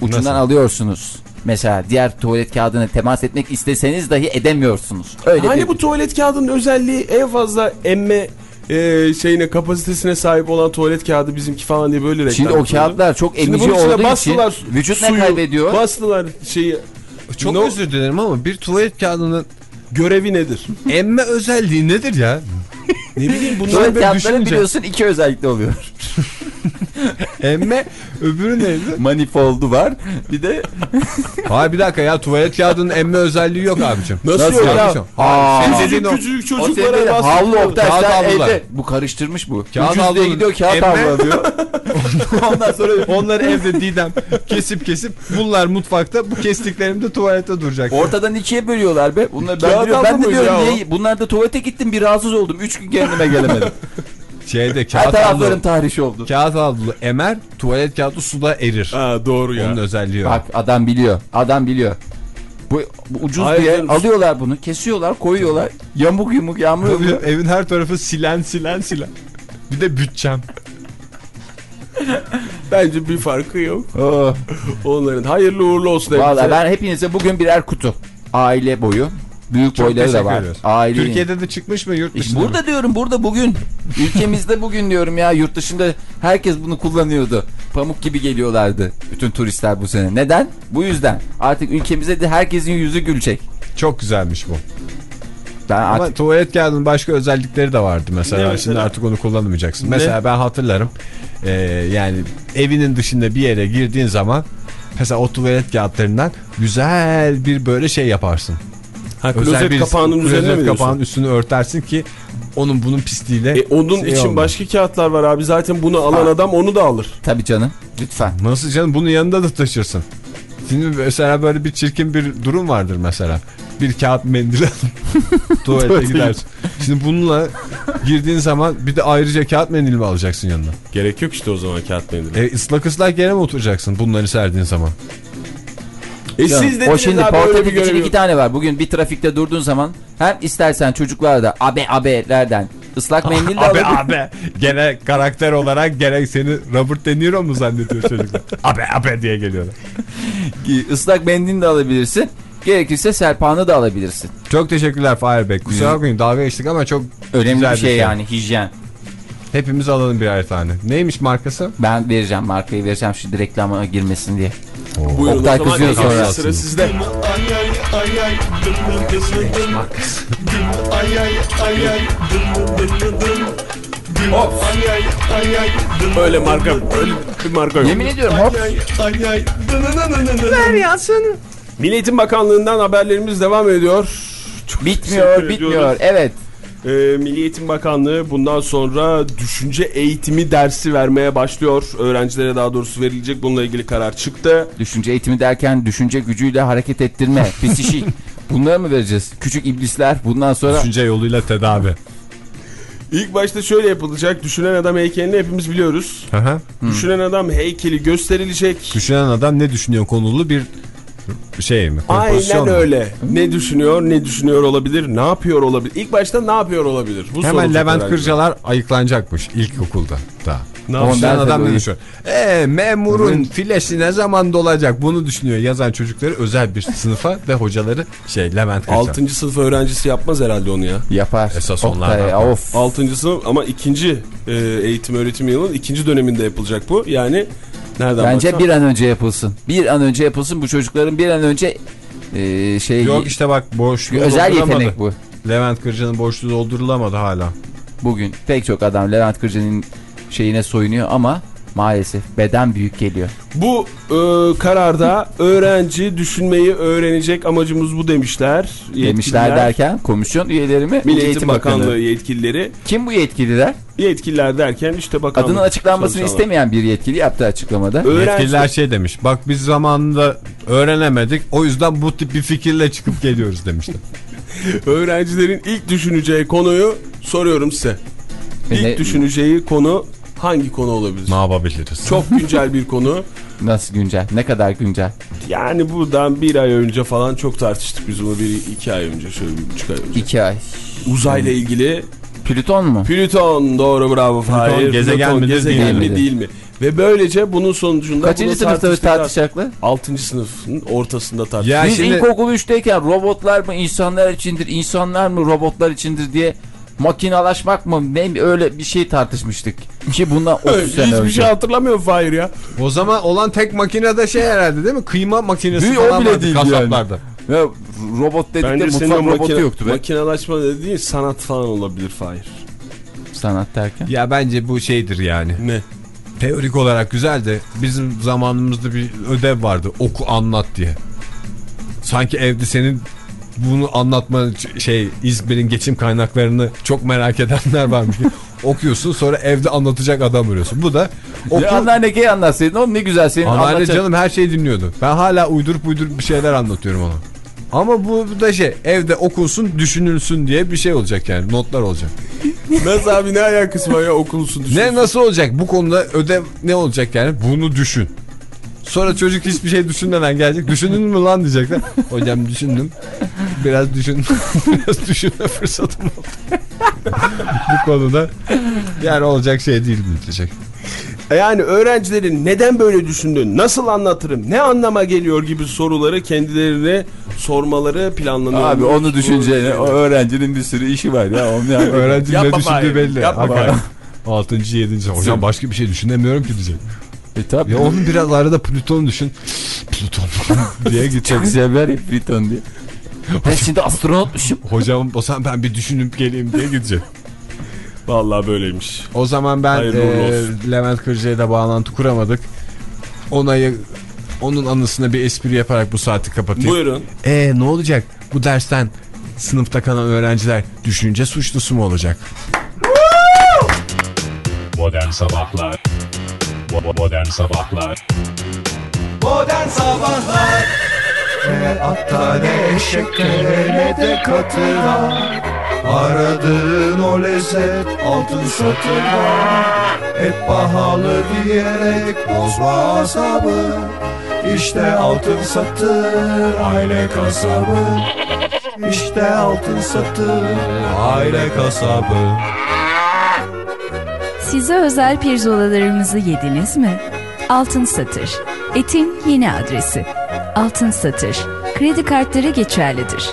Ucundan Nasıl? alıyorsunuz. Mesela diğer tuvalet kağıdına temas etmek isteseniz dahi edemiyorsunuz. Öyle Hani bir... bu tuvalet kağıdının özelliği en fazla emme e, şeyine kapasitesine sahip olan tuvalet kağıdı bizimki falan diye böyle reklam Şimdi o kağıtlar çok emici olduğu için bastılar vücut ne suyu, kaybediyor? Bastılar şeyi. Çok No- özür dilerim ama bir tuvalet kağıdının Görevi nedir? emme özelliği nedir ya? [laughs] ne bileyim bunlar Tuvalet böyle düşününce- biliyorsun iki özellikle oluyor. [laughs] Emme öbürü neydi? Manifoldu var. Bir de Hayır bir dakika ya tuvalet kağıdının emme özelliği yok abicim. Nasıl yok ya? abicim? Aa. Senin dediğin küçücük o. Çocuklara bastı. havlu Oktay Kağıt sen havlular. evde. Bu karıştırmış bu. Kağıt diye havlunun gidiyor kağıt emme- havlu alıyor. [laughs] Ondan sonra Onları evde Didem kesip kesip bunlar mutfakta bu kestiklerim de tuvalette duracak. ortadan ikiye bölüyorlar be. Bunlar ben, Kağıt biliyorum, ben havlu de muydu diyorum ya o? niye? Bunlar da tuvalete gittim bir rahatsız oldum. Üç gün kendime gelemedim. [laughs] Şeyde Her kağıt taraflarım havlu, tahriş oldu. kağıt havlu emer tuvalet kağıdı suda erir. Ha doğru ya. Onun özelliği o. Bak adam biliyor. Adam biliyor. Bu, bu ucuz Hayır diye canım. alıyorlar bunu. Kesiyorlar, koyuyorlar. Yamuk yumuk yağmur Tabii yumuk. evin her tarafı silen silen silen. Bir de bütçem. Bence bir farkı yok. Oh. Onların hayırlı uğurlu olsun. Vallahi hepimize. ben hepinize bugün birer kutu. Aile boyu. Büyük Çok boyları da var. ediyoruz. Türkiye'de de çıkmış mı yurt İşte dışında mı? burada diyorum burada bugün. Ülkemizde bugün diyorum ya yurt dışında herkes bunu kullanıyordu. Pamuk gibi geliyorlardı bütün turistler bu sene. Neden? Bu yüzden. Artık ülkemize de herkesin yüzü gülecek. Çok güzelmiş bu. Ben Ama artık tuvalet kağıdının başka özellikleri de vardı mesela. Ne mesela? Şimdi artık onu kullanamayacaksın. Ne? Mesela ben hatırlarım. Ee, yani evinin dışında bir yere girdiğin zaman mesela o tuvalet kağıtlarından güzel bir böyle şey yaparsın. Ha, Özel klozet bir kapağının klozet üzerine mi kapağının üstünü örtersin ki onun bunun pisliğiyle E, onun şey için olmaz. başka kağıtlar var abi. Zaten bunu alan adam onu da alır. tabii canım lütfen. Nasıl canım bunu yanında da taşırsın. Şimdi mesela böyle bir çirkin bir durum vardır mesela. Bir kağıt mendil [laughs] tuvalete gidersin. Şimdi bununla girdiğin zaman bir de ayrıca kağıt mendil mi alacaksın yanına? Gerek yok işte o zaman kağıt mendili. E, ıslak ıslak yere mi oturacaksın bunları serdiğin zaman? E, Canım, siz dediniz o şimdi abi öyle bir portatif için görev iki yok. tane var. Bugün bir trafikte durduğun zaman hem istersen çocuklara da abe abelerden Islak mendil de Abi alabilir. abi. Gene karakter olarak gene seni Robert De Niro mu zannediyor çocuklar? [laughs] abi abi diye geliyorlar. Islak mendil de alabilirsin. Gerekirse serpanı da alabilirsin. Çok teşekkürler Fahir Bey. Kusura bakmayın dalga geçtik ama çok Önemli güzel bir şey yani hijyen. Hepimiz alalım birer tane. Neymiş markası? Ben vereceğim markayı vereceğim şu reklama girmesin diye. Buyurun Oktay o zaman sonra. sıra sizde. Dın Öyle marka, öyle bir marka yok. Yemin ediyorum hop. Ver yansın. Milli Eğitim Bakanlığı'ndan haberlerimiz devam ediyor. Çok Bitmiyor bitmiyor. ediyoruz. Evet. Ee, Milli Eğitim Bakanlığı bundan sonra düşünce eğitimi dersi vermeye başlıyor. Öğrencilere daha doğrusu verilecek. Bununla ilgili karar çıktı. Düşünce eğitimi derken düşünce gücüyle hareket ettirme, [laughs] psişik. Bunları mı vereceğiz? Küçük iblisler bundan sonra Düşünce yoluyla tedavi. İlk başta şöyle yapılacak. Düşünen adam heykelini hepimiz biliyoruz. Hı hı. Düşünen adam heykeli gösterilecek. Düşünen adam ne düşünüyor konulu bir şey mi? Kompozisyon Aynen mu? öyle. Ne düşünüyor, ne düşünüyor olabilir, ne yapıyor olabilir? İlk başta ne yapıyor olabilir? Bu Hemen Levent herhalde. Kırcalar ayıklanacakmış ilkokulda da. Ne ben adam ne düşünüyor? Eee memurun filesi ne zaman dolacak bunu düşünüyor. Yazan çocukları özel bir sınıfa [laughs] ve hocaları şey Levent Kırca. 6. sınıf öğrencisi yapmaz herhalde onu ya. yapar. Esas yapar. Of. 6. sınıf ama ikinci e, eğitim öğretim yılının ikinci döneminde yapılacak bu. Yani nereden Bence baksan- bir an önce yapılsın. Bir an önce yapılsın bu çocukların bir an önce e, şey Yok işte bak boşluğu özel yetenek bu. Levent Kırca'nın boşluğu doldurulamadı hala. Bugün pek çok adam Levent Kırca'nın şeyine soyunuyor ama maalesef beden büyük geliyor. Bu e, kararda öğrenci düşünmeyi öğrenecek amacımız bu demişler. Demişler Yetkililer, derken komisyon üyeleri mi? Milli Eğitim Bakanlığı yetkilileri. Kim bu yetkililer? Yetkililer derken işte bakanlık. Adının açıklanmasını çalışanlar. istemeyen bir yetkili yaptığı açıklamada. Öğrenci- Yetkililer şey demiş. Bak biz zamanında öğrenemedik. O yüzden bu tip bir fikirle çıkıp geliyoruz demişler. [laughs] Öğrencilerin ilk düşüneceği konuyu soruyorum size. İlk ne- düşüneceği konu hangi konu olabilir? ne yapabiliriz? Çok güncel bir konu. [laughs] Nasıl güncel? Ne kadar güncel? Yani buradan bir ay önce falan çok tartıştık biz bunu bir iki ay önce şöyle bir buçuk ay önce. İki ay. Uzayla ilgili Plüton mu? Plüton doğru bravo Fahir. gezegen Plüton midir, gezegen değil mi midir? değil mi? Ve böylece bunun sonucunda Kaçıncı sınıfta tartışacaklar? 6. sınıfın ortasında tartıştık. Ya Biz şimdi ilkokul 3'teyken robotlar mı insanlar içindir, insanlar mı robotlar içindir diye makinalaşmak mı ne öyle bir şey tartışmıştık. Ki bundan 30 sene Hiçbir önce. şey hatırlamıyorum Fahir ya. o zaman olan tek makine de şey herhalde değil mi? Kıyma makinesi o falan bile vardı değil kasaplarda. Ya, robot dedik de mutfak robotu makine, yoktu be. makinalaşma dediğin sanat falan olabilir Fahir. Sanat derken. Ya bence bu şeydir yani. Ne? Teorik olarak güzel de bizim zamanımızda bir ödev vardı. Oku anlat diye. Sanki evde senin bunu anlatma şey İzmir'in geçim kaynaklarını çok merak edenler varmış. [laughs] Okuyorsun sonra evde anlatacak adam arıyorsun. Bu da oku, Ya anneanne anlatsaydın oğlum ne güzel senin Anneanne anlatacak- canım her şeyi dinliyordu. Ben hala uydurup uydurup bir şeyler anlatıyorum ona. Ama bu da şey evde okunsun düşünülsün diye bir şey olacak yani notlar olacak. [laughs] Nasıl abi ne alakası var ya okulsun düşün. Ne nasıl olacak bu konuda ödev ne olacak yani bunu düşün. Sonra çocuk hiçbir şey düşünmeden gelecek. Düşündün mü lan diyecekler. Hocam düşündüm. Biraz düşün. [laughs] Biraz düşünme fırsatım oldu. bu konuda yani olacak şey değil diyecek. Yani öğrencilerin neden böyle düşündüğünü, nasıl anlatırım, ne anlama geliyor gibi soruları kendilerine sormaları planlanıyor. Abi onu düşüneceğine o öğrencinin bir sürü işi var ya. Onu yani. Öğrencinin ne düşündüğü belli. yapma Hakikaten. bari. Altıncı, yedinci. Hocam başka bir şey düşünemiyorum ki diyecek. E, tabii. Ya onun biraz arada Plüton düşün. Plüton [laughs] diye gidecek. Çok güzel ver ya Plüton diye. Ben şimdi astronotmuşum. [laughs] Hocam o zaman ben bir düşünüp geleyim diye gidecek. Vallahi böyleymiş. O zaman ben Hayırlı e. Levent Kırca'ya da bağlantı kuramadık. Onayı onun anısına bir espri yaparak bu saati kapatayım. Buyurun. E ne olacak? Bu dersten sınıfta kalan öğrenciler düşünce suçlusu mu olacak? Modern Sabahlar Modern Sabahlar Modern Sabahlar. Ne atta ne eşekte ne de katına Aradığın o lezzet altın satına Et pahalı diyerek bozma asabı İşte altın satır aile kasabı. İşte altın satır aile kasabı Size özel pirzolalarımızı yediniz mi? Altın Satır. Etin yeni adresi. Altın Satır. Kredi kartları geçerlidir.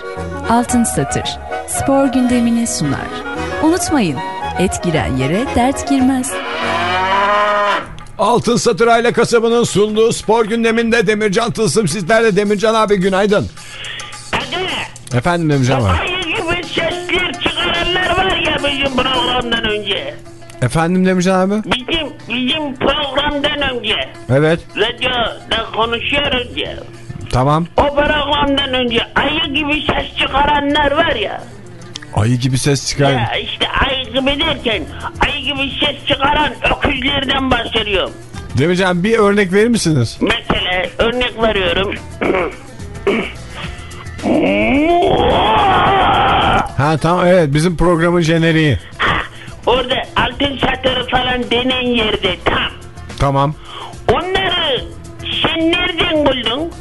Altın Satır. Spor gündemini sunar. Unutmayın, et giren yere dert girmez. Altın Satır Aile Kasabı'nın sunduğu spor gündeminde Demircan Tılsım sizlerle. Demircan abi günaydın. Hadi. Efendim Demircan abi. Ayı gibi sesler çıkaranlar var ya bizim programdan önce. Efendim Demircan abi. Bizim bizim programdan önce. Evet Radyoda konuşuyoruz ya. tamam. O programdan önce ayı gibi ses çıkaranlar var ya. Ayı gibi ses çıkar. Ya işte ayı gibi derken ayı gibi ses çıkaran öküzlerden bahsediyorum. Demircan bir örnek verir misiniz? Mesela örnek veriyorum. Ha tamam evet bizim programın jeneriği. Orada altın satırı falan denen yerde tam. Tamam. Onları sen nereden buldun?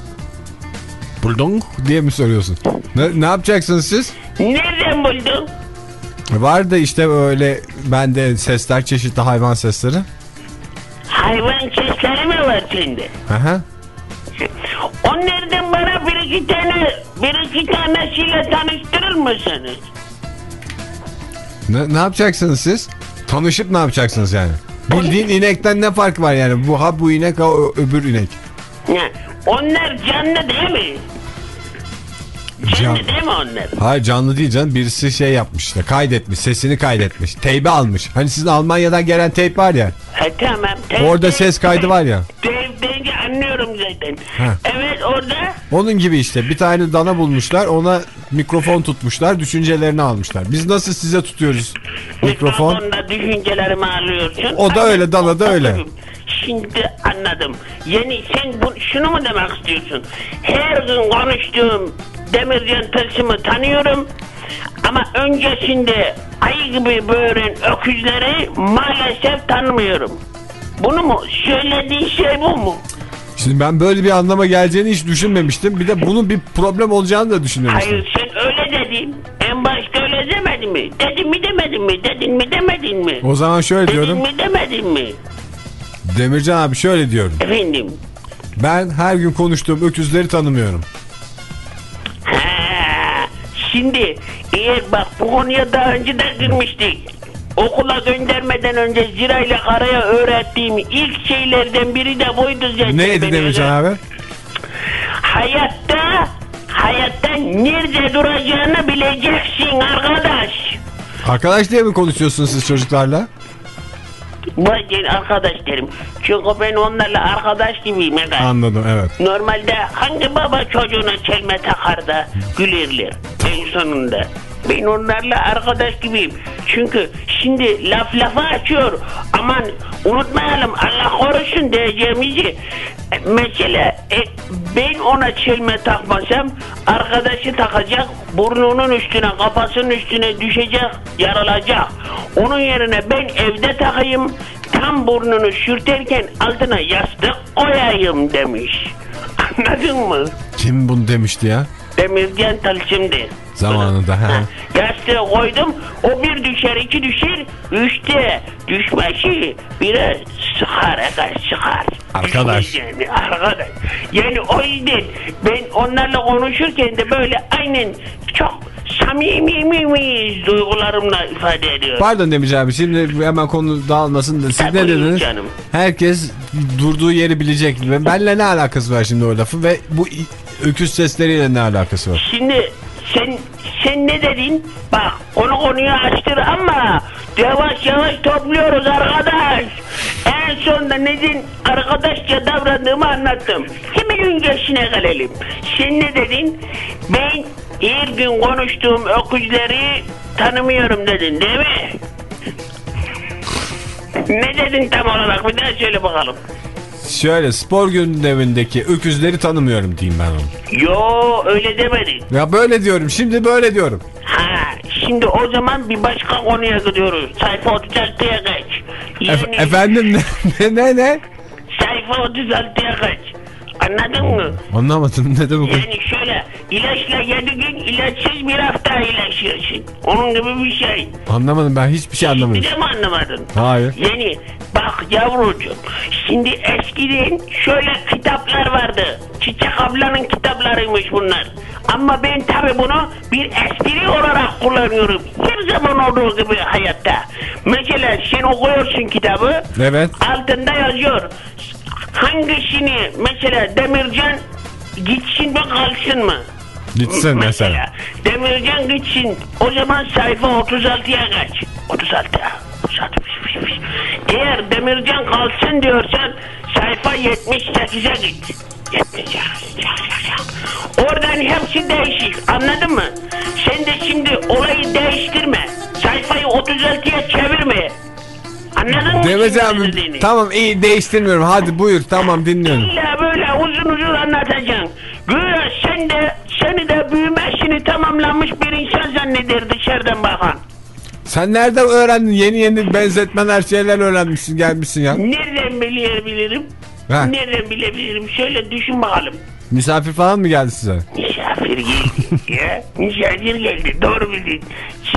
Buldun diye mi soruyorsun? Ne, ne yapacaksınız siz? Nereden buldun? Var da işte öyle bende sesler çeşitli hayvan sesleri. Hayvan sesleri mi var sende? Aha. Onlardan bana bir iki tane bir iki tanesiyle tanıştırır mısınız? Ne, ne yapacaksınız siz? Tanışıp ne yapacaksınız yani? Bildiğin inekten ne fark var yani? Bu ha bu inek ha o öbür inek. Ya, onlar canlı değil mi? Can. Canlı değil mi onlar? Hayır canlı değil canım. Birisi şey yapmış işte kaydetmiş sesini kaydetmiş. Teybe almış. Hani sizin Almanya'dan gelen teyp var ya. Ha, tamam. Orada ses kaydı var ya. Te- deyince anlıyorum zaten. Ha. Evet orada Onun gibi işte bir tane dana bulmuşlar ona mikrofon tutmuşlar düşüncelerini almışlar. Biz nasıl size tutuyoruz mikrofon? mikrofonda düşüncelerimi alıyorsun. O da öyle, dana da öyle. Şimdi anladım. Yani sen bu, şunu mu demek istiyorsun? Her gün konuştuğum Demircan Tılsım'ı tanıyorum. Ama öncesinde ayı gibi böğüren öküzleri maalesef tanımıyorum. Bunu mu? Söylediğin şey bu mu? Şimdi ben böyle bir anlama geleceğini hiç düşünmemiştim. Bir de bunun bir problem olacağını da düşünmemiştim. Hayır sen öyle dedin. En başta öyle demedin mi? Dedin mi demedin mi? Dedin mi demedin mi? O zaman şöyle Dedin diyorum. mi demedin mi? Demircan abi şöyle diyorum. Efendim. Ben her gün konuştuğum öküzleri tanımıyorum. Ha, şimdi eğer bak bu konuya daha önce de girmiştik. Okula göndermeden önce zirayla karaya öğrettiğim ilk şeylerden biri de buydu zaten. Neydi benim Demircan de. abi? Hayatta, hayatta nerede duracağını bileceksin arkadaş. Arkadaş diye mi konuşuyorsunuz siz çocuklarla? Gel arkadaş derim. Çünkü ben onlarla arkadaş gibiyim. efendim. Anladım evet. Normalde hangi baba çocuğuna çelme takar da gülerler en sonunda. Ben onlarla arkadaş gibiyim. Çünkü şimdi laf lafa açıyor. Aman unutmayalım Allah korusun diyeceğimizi. E, Mesela e, ben ona çelme takmasam arkadaşı takacak burnunun üstüne kafasının üstüne düşecek yaralacak. Onun yerine ben evde takayım tam burnunu sürterken altına yastık koyayım demiş. [laughs] Anladın mı? Kim bunu demişti ya? Demirgen Tılsım'dı. Zamanında. Ha, Yastığı koydum. O bir düşer, iki düşer. Üçte düşmesi biraz sıkar, sıkar. Arkadaş. Yani, arkadaş. Yani o yüzden ben onlarla konuşurken de böyle aynen çok samimi miyiz duygularımla ifade ediyorum. Pardon Demircan abi şimdi hemen konu dağılmasın da siz Ha, ne dediniz? canım. Herkes durduğu yeri bilecek. Ve benimle ne alakası var şimdi o lafın ve bu öküz sesleriyle ne alakası var? Şimdi sen sen ne dedin? Bak onu konuyu açtır ama yavaş yavaş topluyoruz arkadaş. En sonunda neden arkadaşça davrandığımı anlattım. Hemen öncesine gelelim. Sen ne dedin? Ben her gün konuştuğum öküzleri tanımıyorum dedin değil mi? ne dedin tam olarak bir daha söyle bakalım. Şöyle spor gündemindeki öküzleri tanımıyorum diyeyim ben onu. Yo öyle demedin. Ya böyle diyorum şimdi böyle diyorum. Ha, şimdi o zaman bir başka konuya gidiyoruz. Sayfa 36'ya geç. Yeni efendim ne [laughs] ne ne? ne? sayfa 36'ya geç. Anladın mı? Anlamadım ne demek? Yani şöyle ilaçla yedi gün ilaçsız bir hafta iyileşiyorsun. Onun gibi bir şey. Anlamadım ben hiçbir şey anlamadım. Bir de mi anlamadın? Hayır. Yani bak yavrucuğum şimdi eskiden şöyle kitaplar vardı. Çiçek ablanın kitaplarıymış bunlar. Ama ben tabi bunu bir espri olarak kullanıyorum. Her zaman olduğu gibi hayatta. Mesela sen okuyorsun kitabı. Evet. Altında yazıyor. Hangisini mesela Demircan gitsin mi kalsın mı? Gitsin mesela. Demircan gitsin. O zaman sayfa 36'ya kaç. 36. 36. Eğer Demircan kalsın diyorsan sayfa 78'e git. 78. Oradan hepsi değişik. Anladın mı? Sen de şimdi olayı değiştirme. Sayfayı 36'ya çevirme. Anladın mı? Şimdi abi tamam iyi değiştirmiyorum hadi buyur tamam dinliyorum. İlla böyle uzun uzun anlatacaksın. Güya sen de seni de büyümesini tamamlanmış bir insan zanneder dışarıdan bakan. Sen nereden öğrendin yeni yeni benzetmeler şeyler öğrenmişsin gelmişsin ya. Nereden bilebilirim? Ha. Nereden bilebilirim? Şöyle düşün bakalım. Misafir falan mı geldi size? Misafir geldi. ya, [laughs] misafir geldi. Doğru bildin.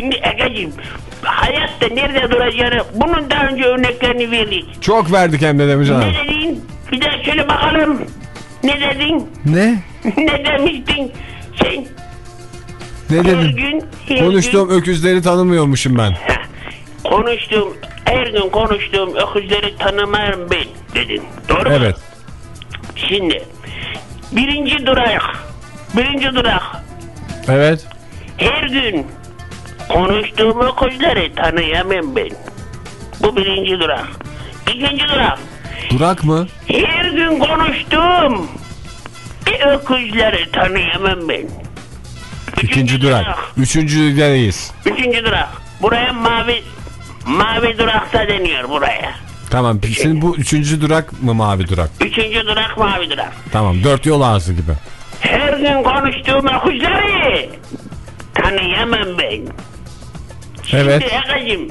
Şimdi Egeciğim hayatta nerede duracağını bunun daha önce örneklerini verdik. Çok verdik hem de Demircan Ne dedin? Bir daha söyle bakalım. Ne dedin? Ne? [laughs] ne demiştin? Sen Ne her dedim? gün her Konuştuğum gün, öküzleri tanımıyormuşum ben. Konuştuğum her gün konuştuğum öküzleri tanımam ben dedin. Doğru mu? Evet. Şimdi birinci durak birinci durak Evet. her gün konuştuğum öküzleri tanıyamam ben. Bu birinci durak. İkinci durak Durak mı? her gün konuştuğum bir öküzleri tanıyamam ben. İkinci durak. Üçüncü durak'tayız. Üçüncü durak. Buraya mavi mavi durakta deniyor buraya. Tamam. Senin bu üçüncü durak mı mavi durak? Üçüncü durak mavi durak. Tamam. Dört yol ağzı gibi. Her gün konuştuğum öküzleri tanıyamam ben. Evet. Şimdi Agacım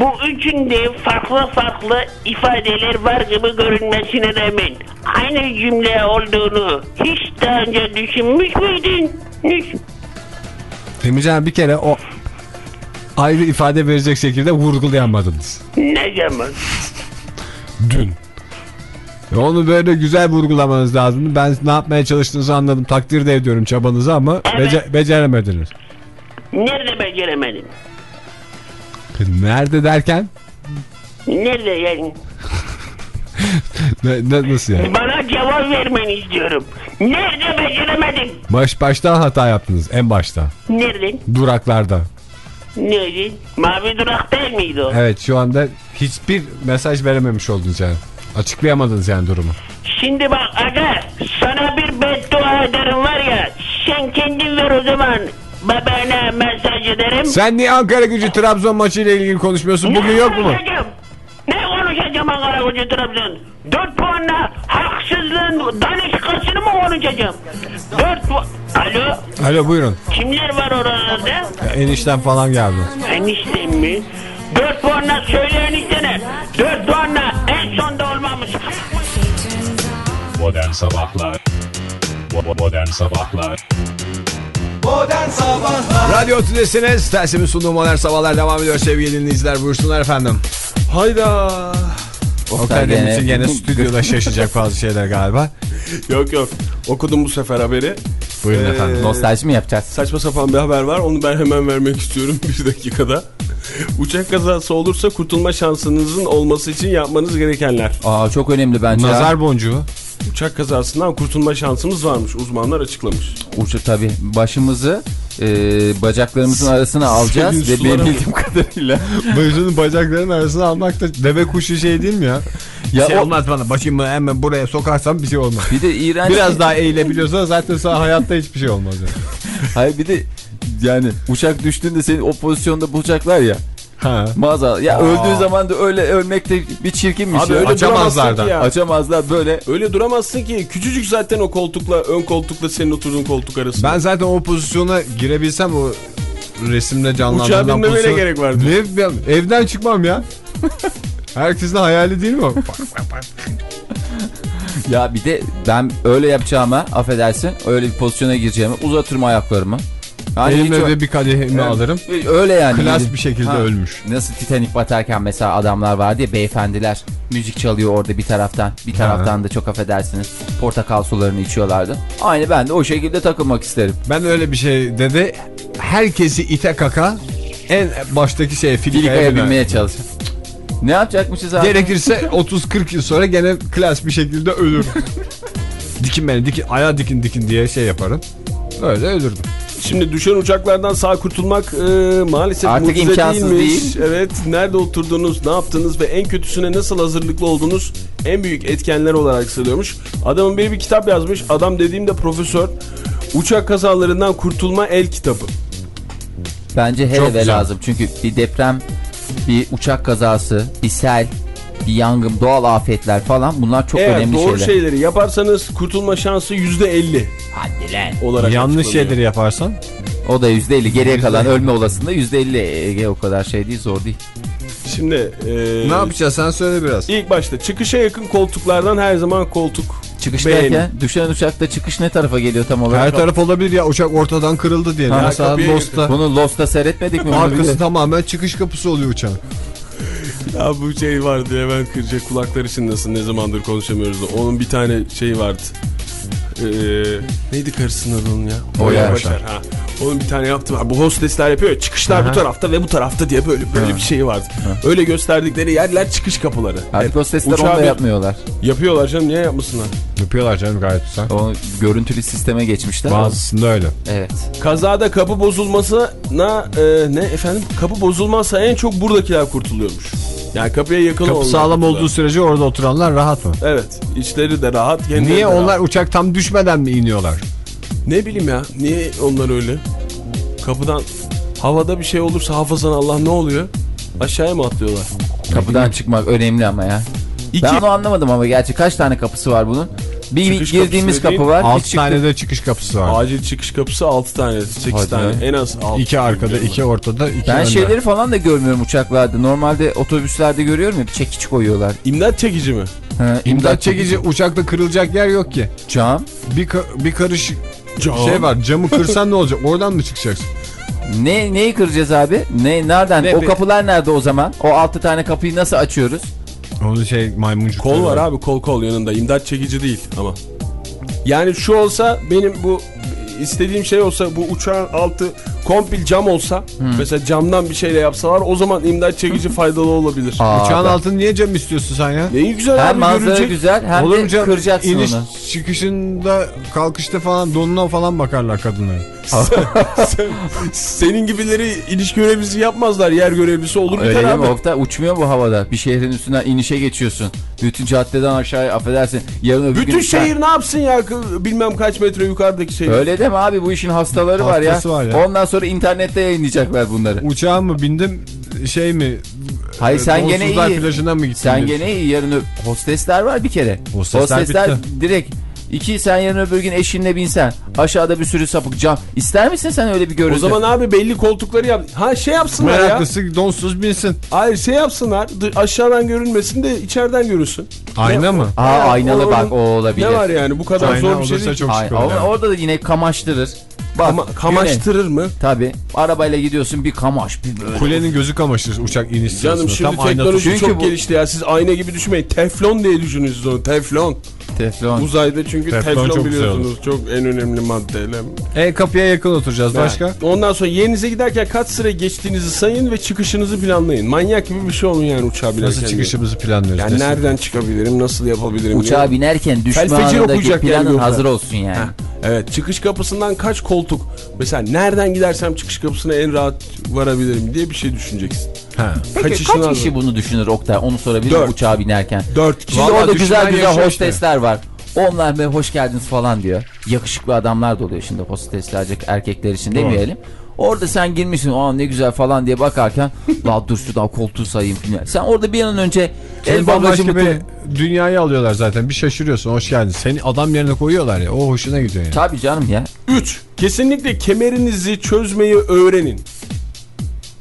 bu üçünde farklı farklı ifadeler var gibi görünmesine rağmen aynı cümle olduğunu hiç daha önce düşünmüş müydün? Abi bir kere o ayrı ifade verecek şekilde vurgulayamadınız. Ne zaman? Dün. Ve Onu böyle güzel vurgulamanız lazımdı. Ben ne yapmaya çalıştığınızı anladım. Takdir de ediyorum çabanızı ama Evet. bece- beceremediniz. Nerede beceremedim? Nerede derken? Nerede yani? [laughs] Ne, ne- nasıl yani? Bana cevap vermeni istiyorum. Nerede beceremedim? Baş baştan hata yaptınız en başta. Nereden? Duraklarda. Nereden? Mavi durak değil miydi o? Evet şu anda hiçbir mesaj verememiş oldunuz yani. Açıklayamadınız yani durumu. Şimdi bak aga sana bir beddua ederim var ya sen kendin ver o zaman bebeğine mesaj ederim. Sen niye Ankara gücü Trabzon maçı ile ilgili konuşmuyorsun? Bugün yok mu? konuşacağım? Ne konuşacağım Ankara Gücü Trabzon? 4 puanla haksızlığın daniskasını mı konuşacağım? 4 puan... Alo Alo buyurun. kimler var oralarda? Enişten falan geldi. Eniştem mi? 4 puanla söyle eniştene. 4 puanla en sonda olmamış. Modern Sabahlar Bo- Modern Sabahlar Radyo Tülesi'niz. Tersimin sunduğu modern sabahlar devam ediyor sevgili dinleyiciler. Buyursunlar efendim. Hayda. Oktay gene- Demirci gene [laughs] stüdyoda şaşacak bazı şeyler galiba. [laughs] Yok yok. Okudum bu sefer haberi. Buyurun Ee, efendim. Nostalji mi yapacağız? Saçma sapan bir haber var. Onu ben hemen vermek istiyorum [laughs] bir dakikada. Uçak kazası olursa kurtulma şansınızın olması için yapmanız gerekenler. Aa çok önemli bence. ya. Nazar boncuğu. Uçak kazasından kurtulma şansımız varmış. Uzmanlar açıklamış. Uçu tabii başımızı e, bacaklarımızın arasına alacağız ve benim bildiğim kadarıyla [laughs] Başının bacaklarının arasına almak da deve kuşu şey değil mi ya? ya şey o, olmaz bana başımı hemen buraya sokarsam bir şey olmaz. bir de iğrenç Biraz daha eğilebiliyorsa zaten sana hayatta hiçbir şey olmaz. Yani. hayır bir de yani uçak düştüğünde seni o pozisyonda bulacaklar ya Ha. ya öldüğü zaman da öyle ölmek de bir çirkinmiş Abi ya. öyle Açamazlar duramazsın da. ki ya. Açamazlar böyle Öyle duramazsın ki. Küçücük zaten o koltukla ön koltukla senin oturduğun koltuk arasında. Ben zaten o pozisyona girebilsem o resimde canlandırılan Uçağa binmemene pozisyon- gerek vardı. Ne, ben- evden çıkmam ya. Herkesin hayali değil mi o? Ya bir de ben öyle yapacağıma affedersin öyle bir pozisyona gireceğime uzatırım ayaklarımı. Yani Elimle de bir kadehimi Evet. alırım. Öyle yani. Klas bir şekilde Ha. ölmüş. Nasıl Titanic batarken mesela adamlar vardı ya beyefendiler müzik çalıyor orada bir taraftan bir taraftan da çok affedersiniz portakal sularını içiyorlardı. Aynı ben de o şekilde takılmak isterim. Ben öyle bir şey dedi. Herkesi ite kaka en baştaki şey filikaya binmeye çalışın. Ne yapacakmışız abi? Gerekirse 30-40 yıl sonra gene klas bir şekilde ölür. [laughs] dikin beni dikin ayağa dikin dikin diye şey yaparım. Öyle ölürdüm. Şimdi düşen uçaklardan sağ kurtulmak e, maalesef Artık mucize imkansız değilmiş. değil. Evet nerede oturdunuz, ne yaptınız ve en kötüsüne nasıl hazırlıklı olduğunuz en büyük etkenler olarak sıralıyormuş. Adamın biri bir kitap yazmış. Adam dediğimde profesör. Uçak kazalarından kurtulma el kitabı. Bence hele ve lazım. Çünkü bir deprem, bir uçak kazası, bir sel, bir yangın, doğal afetler falan bunlar çok Eğer önemli doğru şeyler. şeyleri yaparsanız kurtulma şansı %50 Hadi lan. olarak Yanlış şeyleri yaparsan O da %50. Geriye kalan ölme olasılığı %50. Ege o kadar şey değil zor değil. Şimdi e, ne yapacağız sen söyle biraz. İlk başta çıkışa yakın koltuklardan her zaman koltuk Çıkış beğenin. derken düşen uçakta çıkış ne tarafa geliyor tam olarak? Her taraf olabilir ya uçak ortadan kırıldı diye. Ha, Mesela Lost'ta Bunu Lost'ta seyretmedik mi? Arkası tamamen çıkış kapısı oluyor uçağın. Ya bu şey vardı hemen kıracak kulaklar için nasıl ne zamandır konuşamıyoruz da onun bir tane şeyi vardı. Ee, neydi karısının adı onun ya? Oya Başar, Ha. Onun bir tane yaptı var. Bu hostesler yapıyor ya çıkışlar bu tarafta ve bu tarafta diye böyle böyle bir şey vardı. Öyle gösterdikleri yerler çıkış kapıları. Artık hostesler Uçağı onu da bir- yapmıyorlar. Yapıyorlar canım niye yapmasınlar? Yapıyorlar canım gayet güzel. O görüntülü sisteme geçmişler. Bazısında öyle. Evet. Kazada kapı bozulmasına e, ne efendim? Kapı bozulmazsa en çok buradakiler kurtuluyormuş. Yani kapıya yakın Kapı sağlam olduğu sürece orada oturanlar rahat mı? Evet. içleri de rahat. Niye de onlar rahat. uçak tam düşmeden mi iniyorlar? Ne bileyim ya. Niye onlar öyle? Kapıdan havada bir şey olursa hafızan Allah ne oluyor? Aşağıya mı atlıyorlar? Kapıdan çıkmak önemli ama ya. İki. Ben onu anlamadım ama gerçi kaç tane kapısı var bunun? Bir Çıkış girdiğimiz kapı var. bir 6 çıktı- tane de çıkış kapısı var. Acil çıkış kapısı 6 tane, 8 Hadi tane. En az 6. 2 arkada, 2 ortada, 2 Ben önde. şeyleri falan da görmüyorum uçaklarda. Normalde otobüslerde görüyorum ya bir çekiç koyuyorlar. İmdat çekici mi? Ha, İmdat çekici uçakta kırılacak yer yok ki. Cam. Bir, ka- bir karış Cam. şey var camı kırsan ne olacak? Oradan mı çıkacaksın? Ne neyi kıracağız abi? Ne nereden? Ne o kapılar nerede o zaman? O altı tane kapıyı nasıl açıyoruz? Onu şey maymuncuk. Kol var abi kol kol yanında. İmdat çekici değil ama. Yani şu olsa benim bu istediğim şey olsa bu uçağın altı komple cam olsa mesela camdan bir şeyle yapsalar o zaman imdat çekici [laughs] faydalı olabilir. Aa, Uçağın ben- altını niye cam istiyorsun sen ya? Ne güzel Hem abi manzara görülecek. güzel hem Olur de mu canım? kıracaksın İniş onu. çıkışında kalkışta falan donuna falan bakarlar kadınların. Senin gibileri iniş görevlisi yapmazlar. Yer görevlisi olur Öyle biter abi. Oktay? Uçmuyor bu havada. Bir şehrin üstünden inişe geçiyorsun. Bütün caddeden aşağıya affedersin. Yarın öbür Bütün gün... şehir ne yapsın ya bilmem kaç metre yukarıdaki şehir. Öyle deme abi bu işin hastaları var ya. Hastası var ya. Ondan sonra internette yayınlayacaklar bunları. Uçağa mı bindim şey mi? Hayır sen gene Donsuzlar iyi. plajına mı gittin? Sen diyorsun? gene iyi. Yarın hostesler var bir kere. Hostesler bitti. direkt iki sen yarın öbür gün eşinle binsen. Aşağıda bir sürü sapık cam. İster misin sen öyle bir görüntü? O zaman abi belli koltukları yap. Ha şey yapsınlar ya. Meraklısı donsuz binsin. Hayır şey yapsınlar. Aşağıdan görünmesin de içeriden görünsün. Ayna mı? Aa aynalı o- bak o olabilir. Ne var yani bu kadar Ayna zor bir şey değil. çok Ay, şık ama olur. yani. orada da yine kamaştırır. Bak, Ama kamaştırır mı? Tabi. Arabayla gidiyorsun bir kamaş bir böyle. Kulenin gözü kamaşır uçak iniş. Canım şimdi Tam teknoloji çok bu- gelişti ya. Siz ayna gibi düşünmeyin. Teflon diye düşünüyorsunuz onu. Teflon. Teflon. Uzayda çünkü Teflon teflon, çok biliyorsunuz. Çok en önemli madde. E kapıya yakın oturacağız. Başka? Yani. Ondan sonra yerinize giderken kaç sıra geçtiğinizi sayın ve çıkışınızı planlayın. Manyak gibi bir şey olun yani uçağa binerken. Nasıl çıkışımızı planlıyoruz? Yani Nasıl? nereden çıkabilirim, nasıl yapabilirim? Uçağa diye. binerken düşme anındaki yani planın yolda. hazır olsun yani. Ha, Evet çıkış kapısından kaç koltuk mesela nereden gidersem çıkış kapısına en rahat varabilirim diye bir şey düşüneceksin. Ha. Peki kaç alın. kişi bunu düşünür Oktay? Onu sorabilir miyim uçağa binerken? Dört kişi. Şimdi Vallahi orada güzel güzel hostesler var. Onlar be hoş geldiniz falan diyor. Yakışıklı adamlar da oluyor şimdi hosteslerce erkekler için demeyelim. Orada sen girmişsin aa ne güzel falan diye bakarken [laughs] la dur şuradan koltuğu sayayım falan. Sen orada bir an önce el mutlu... bir dünyaya alıyorlar zaten. Bir şaşırıyorsun. Hoş geldin. Seni adam yerine koyuyorlar ya. O hoşuna gidiyor yani. Tabii canım ya. 3. Kesinlikle kemerinizi çözmeyi öğrenin.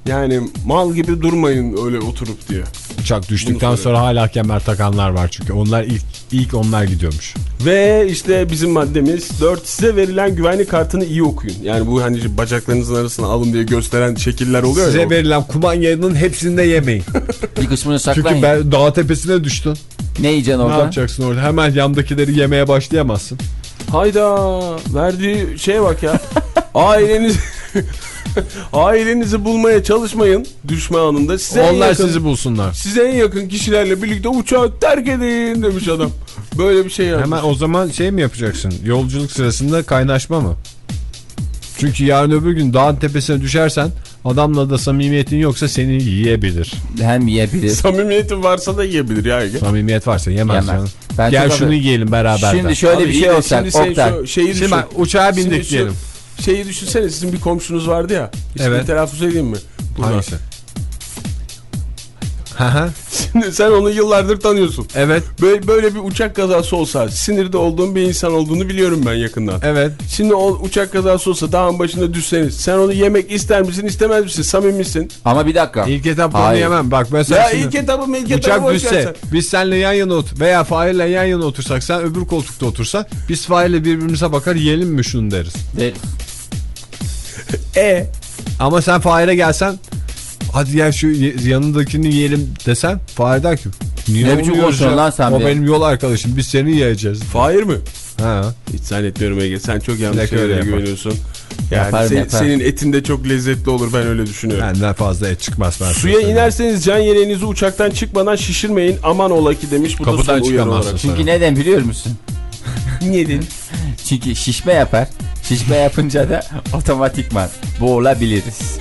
Yani mal gibi durmayın öyle oturup diye. Uçak düştükten Bunu sonra hala kemer takanlar var çünkü. Onlar ilk ilk onlar gidiyormuş. Ve işte bizim maddemiz 4 size verilen güvenlik kartını iyi okuyun. Yani bu hani bacaklarınızın arasına alın diye gösteren şekiller oluyor Size ya. verilen kumanyanın hepsini de yemeyin. [laughs] Bir kısmını saklayın. Çünkü ben dağ tepesine düştün. Ne yiyeceksin Ne orada? yapacaksın orada? Hemen yandakileri yemeye başlayamazsın. Hayda verdiği şeye bak ya. [laughs] Aileniz [laughs] ailenizi bulmaya çalışmayın düşme anında. Size en Onlar yakın, sizi bulsunlar. size en yakın kişilerle birlikte uçağı terk edin demiş adam. Böyle bir şey yazmış. Hemen o zaman şey mi yapacaksın? Yolculuk sırasında kaynaşma mı? Çünkü yarın öbür gün dağın tepesine düşersen adamla da samimiyetin yoksa seni yiyebilir. Hem yiyebilir. Samimiyetin varsa da yiyebilir ya. Ege. Samimiyet varsa yemez Yemez. canım. Ben Gel şunu haberim. yiyelim beraber. Şimdi şöyle Abi bir şey şimdi sen Oktay. şu şeyi Şimdi düşün. bak uçağa bindik Şimdi şu diyelim. Şeyi düşünsene sizin bir komşunuz vardı ya. İsmini Evet. telaffuz edeyim mi? Buradan. Hangisi? Şimdi sen onu yıllardır tanıyorsun. evet, Böyle, böyle bir uçak kazası olsa sinirde olduğun bir insan olduğunu biliyorum ben yakından. evet. Şimdi o uçak kazası olsa dağın başında düşseniz sen onu yemek ister misin istemez misin samimisin. Ama bir dakika. İlk etapta onu Hayır. yemem. Bak mesela Ya şimdi ilk etabı mı ilk etabı uçak düşse sen. biz seninle yan yana otur veya Fahir'le yan yana otursak sen öbür koltukta otursan biz Fahir'le birbirimize bakar yiyelim mi şunu deriz. Ver. E Ama sen Fahir'e gelsen hadi gel şu yanındakini yiyelim desen Fahir der ki niye Ne biçim konuşuyorsun lan sen O be?" benim yol arkadaşım biz seni yiyeceğiz. Fahir mi? Ha. Hiç zannetmiyorum Ege sen çok yanlış şeylere güveniyorsun. Yani Yaparım, se- yaparım. senin etin de çok lezzetli olur ben öyle düşünüyorum. Benden fazla et çıkmaz. Ben Suya söyleyeyim. inerseniz can yeleğinizi uçaktan çıkmadan şişirmeyin aman ola ki demiş. Bu da Kapıdan uyarı çıkamazsın. Çünkü neden biliyor musun? [laughs] Neden? Çünkü şişme yapar. Şişme yapınca da otomatikman boğulabiliriz.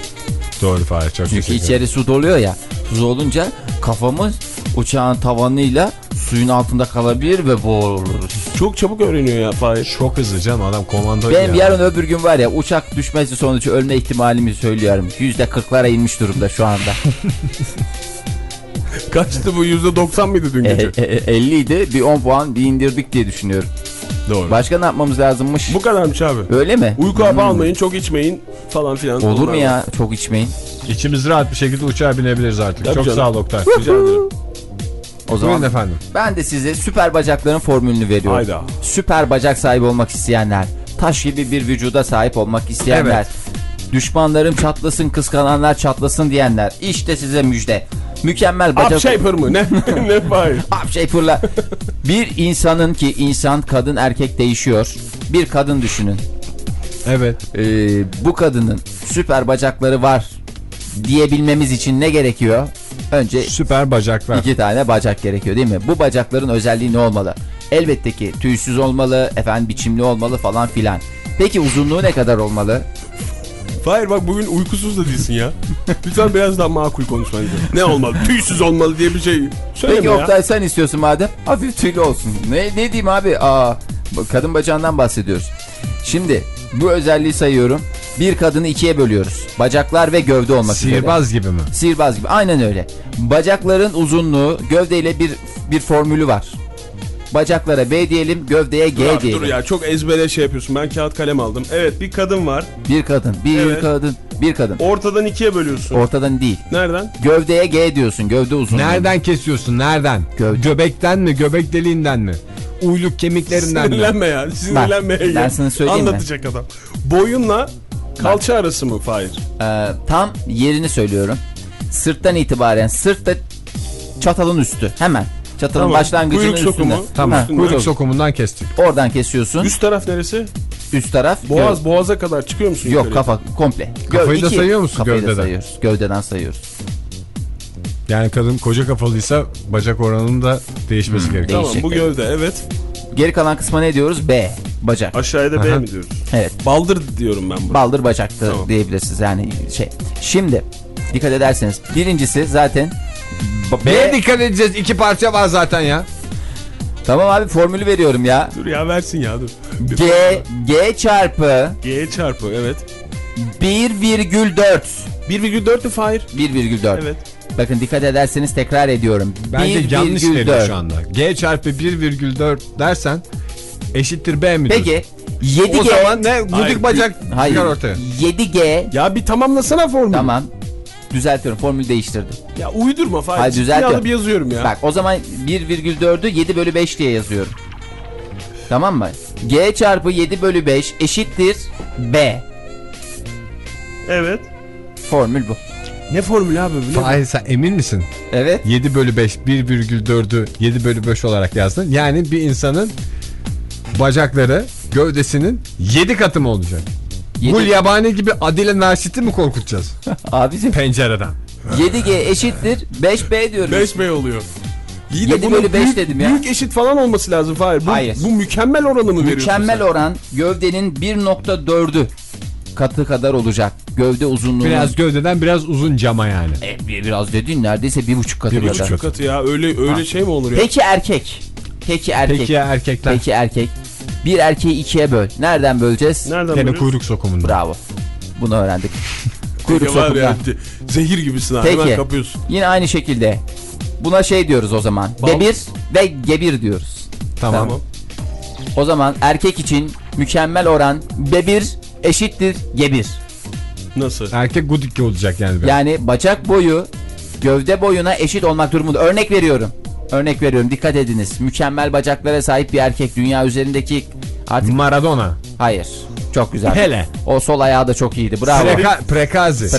Doğru Fahir çok Çünkü içeri su doluyor ya. Su olunca kafamız uçağın tavanıyla suyun altında kalabilir ve boğuluruz. Çok çabuk öğreniyor ya Fahir. Çok hızlı canım adam komando Benim ya. yarın öbür gün var ya uçak düşmesi sonucu ölme ihtimalimi söylüyorum. Yüzde kırklara inmiş durumda şu anda. [laughs] Kaçtı bu %90 mıydı dün E, gece? e, e, 50 idi bir 10 puan bir indirdik diye düşünüyorum. Doğru. Başka ne yapmamız lazımmış? Bu kadarmış abi. Öyle mi? Uyku hapı almayın, çok içmeyin falan filan. Olur Onlar mu var. ya? Çok içmeyin. İçimiz rahat bir şekilde uçağa binebiliriz artık. Tabii çok canım. sağ ol Oktay. Rica ederim. O zaman Buyurun efendim. ben de size süper bacakların formülünü veriyorum. Hayda. Süper bacak sahibi olmak isteyenler, taş gibi bir vücuda sahip olmak isteyenler, düşmanlarım çatlasın, kıskananlar çatlasın diyenler. İşte size müjde. Mükemmel bacak... Upshaper mı? Ne? [laughs] ne Fahir? Upshaper'la. bir insanın ki insan, kadın, erkek değişiyor. Bir kadın düşünün. Evet. Ee, bu kadının süper bacakları var diyebilmemiz için ne gerekiyor? Önce Süper bacaklar. İki tane bacak gerekiyor değil mi? Bu bacakların özelliği ne olmalı? Elbette ki tüysüz olmalı, efendim biçimli olmalı falan filan. Peki uzunluğu ne kadar olmalı? Fahir bak bugün uykusuz da değilsin ya. Lütfen biraz daha makul konuş bence. Ne olmalı? Tüysüz olmalı diye bir şey söyleme Peki ya. Oktay sen istiyorsun madem. Hafif tüylü olsun. Ne, ne diyeyim abi? Aa, kadın bacağından bahsediyoruz. Şimdi bu özelliği sayıyorum. Bir kadını ikiye bölüyoruz. Bacaklar ve gövde olmak üzere. Sihirbaz gibi mi? Sihirbaz gibi. Aynen öyle. Bacakların uzunluğu gövdeyle bir bir formülü var. Bacaklara B diyelim, gövdeye G Dur, abi, diyelim. dur ya çok ezbere şey yapıyorsun. Ben kağıt kalem aldım. Evet bir kadın var. Bir kadın, bir Evet. kadın, bir kadın. Ortadan ikiye bölüyorsun. Ortadan değil. Nereden? Gövdeye G diyorsun. Gövde uzunluğu. Nereden kesiyorsun? Nereden? Gövde. Göbekten mi? Göbek deliğinden mi? Uyluk kemiklerinden mi? Sinirlenme ya. Sinirlenme. Ben- ben sana söyleyeyim mi? Anlatacak adam. Boyunla kalça arası mı Fahir? Ee, tam yerini söylüyorum. Sırttan itibaren sırtta çatalın üstü. Hemen. Çatalın Tamam. başlangıcının Kuyruk sokumu. üstünde. Tamam. Ha, Kuyruk sokumundan kestik. Oradan kesiyorsun. Üst, Üst taraf neresi? taraf. Boğaz gö- boğaza kadar çıkıyor musun Yok yukarıya? kafa komple. Gö- Kafayı da iki- sayıyor musun Kafayı da gövdeden? sayıyoruz. Gövdeden sayıyoruz. Yani kadın koca kafalıysa bacak oranının da değişmesi gerekiyor. Tamam bu gövde evet. Geri kalan kısma ne diyoruz? B. Bacak. Aşağıya da B Aha. mi diyoruz? Evet. Baldır diyorum ben bunu. Baldır bacaktı Tamam. diyebilirsiniz. Yani şey. Şimdi dikkat ederseniz birincisi zaten. Neye dikkat edeceğiz? İki parça var zaten ya. Tamam abi formülü veriyorum ya. Dur ya versin ya dur. G G çarpı G çarpı evet. 1,4 1,4 mü Fahir? 1,4 Evet. Bakın dikkat ederseniz tekrar ediyorum. Bence yanlış 1,4. veriyor şu anda. G çarpı 1,4 dersen eşittir B mi? Peki 7G O zaman ne? Gudik bacak Hayır. çıkar ortaya. 7G Ya bir tamamlasana formülü. tamam. Düzeltiyorum formülü değiştirdim. Ya uydurma Fahir. Hayır, düzeltiyorum. alıp yazıyorum ya. Bak o zaman 1,4'ü 7 bölü 5 diye yazıyorum. Tamam mı? G çarpı 7 bölü 5 eşittir B. Evet. Formül bu. Ne formülü abi bu? Fahir sen emin misin? Evet. 7 bölü 5 1,4'ü 7 bölü 5 olarak yazdın. Yani bir insanın bacakları gövdesinin 7 katı mı olacak? Bu yabani gibi Adile Naşit'i mi korkutacağız? [laughs] Abicim Pencereden. 7G eşittir 5B diyoruz. 5 B oluyor. İyi de Yedi bunun bölü beş büyük, dedim ya. Büyük eşit falan olması lazım Fahir. Bu, Hayır. Bu mükemmel oranı mı veriyorsun Mükemmel oran gövdenin 1.4'ü katı kadar olacak. Gövde uzunluğunun. Biraz gövdeden biraz uzun cama yani. E, bir- biraz dediğin neredeyse bir buçuk katı Bir kadar. buçuk katı ya öyle öyle Ha. şey mi olur ya? Peki erkek. Peki erkek. Peki erkekler? Peki erkek. Bir erkeği ikiye böl. Nereden böleceğiz? Nereden Gene kuyruk sokumunda. Bravo. Bunu öğrendik. [laughs] Kuyruk ya, zehir gibisin ha. Peki. Hemen kapıyorsun. Yine aynı şekilde. Buna şey diyoruz o zaman. Bal. Bebir ve gebir diyoruz. Tamam. Tamam. O zaman erkek için mükemmel oran bebir eşittir gebir. Nasıl? Erkek gudik olacak yani. biraz. Yani bacak boyu gövde boyuna eşit olmak durumunda. Örnek veriyorum. Örnek veriyorum. Dikkat ediniz. Mükemmel bacaklara sahip bir erkek dünya üzerindeki artık Maradona. hayır. Çok güzel. Pele. O sol ayağı da çok iyiydi. Bravo. Preka, prekazi.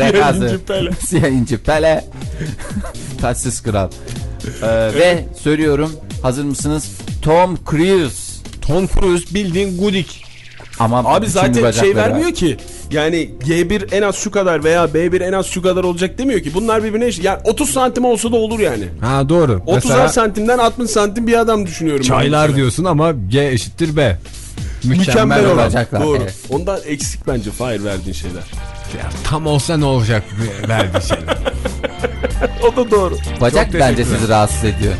Pele. [laughs] Siyah inci Pele. [laughs] Taçsız kral. Ee, Ve söylüyorum. Hazır mısınız? Tom Cruise. Tom Cruise bildiğin gudik. Ama Abi zaten şey vermiyor var. ki. Yani G1 en az şu kadar veya B1 en az şu kadar olacak demiyor ki. Bunlar birbirine eşit. Yani 30 santim olsa da olur yani. Ha doğru. 30'ar Mesela santimden 60 santim bir adam düşünüyorum. çaylar diyorsun ama G eşittir B. Mükemmel oran. Bacaklar, Doğru. evet. Ondan eksik bence Fahir verdiğin şeyler. Ya, tam olsa ne olacak verdiği şeyler. [laughs] O da doğru. Bacak bence sizi rahatsız ediyor.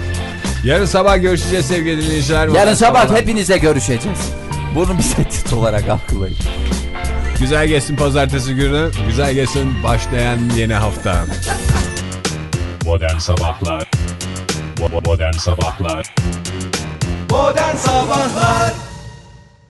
Yarın sabah görüşeceğiz sevgili dinleyiciler. Yarın sabah hepinize görüşeceğiz. Bunu bir tehdit olarak algılayın. Güzel geçsin pazartesi günü. Güzel geçsin başlayan yeni hafta. Modern Sabahlar Modern Sabahlar Modern Sabahlar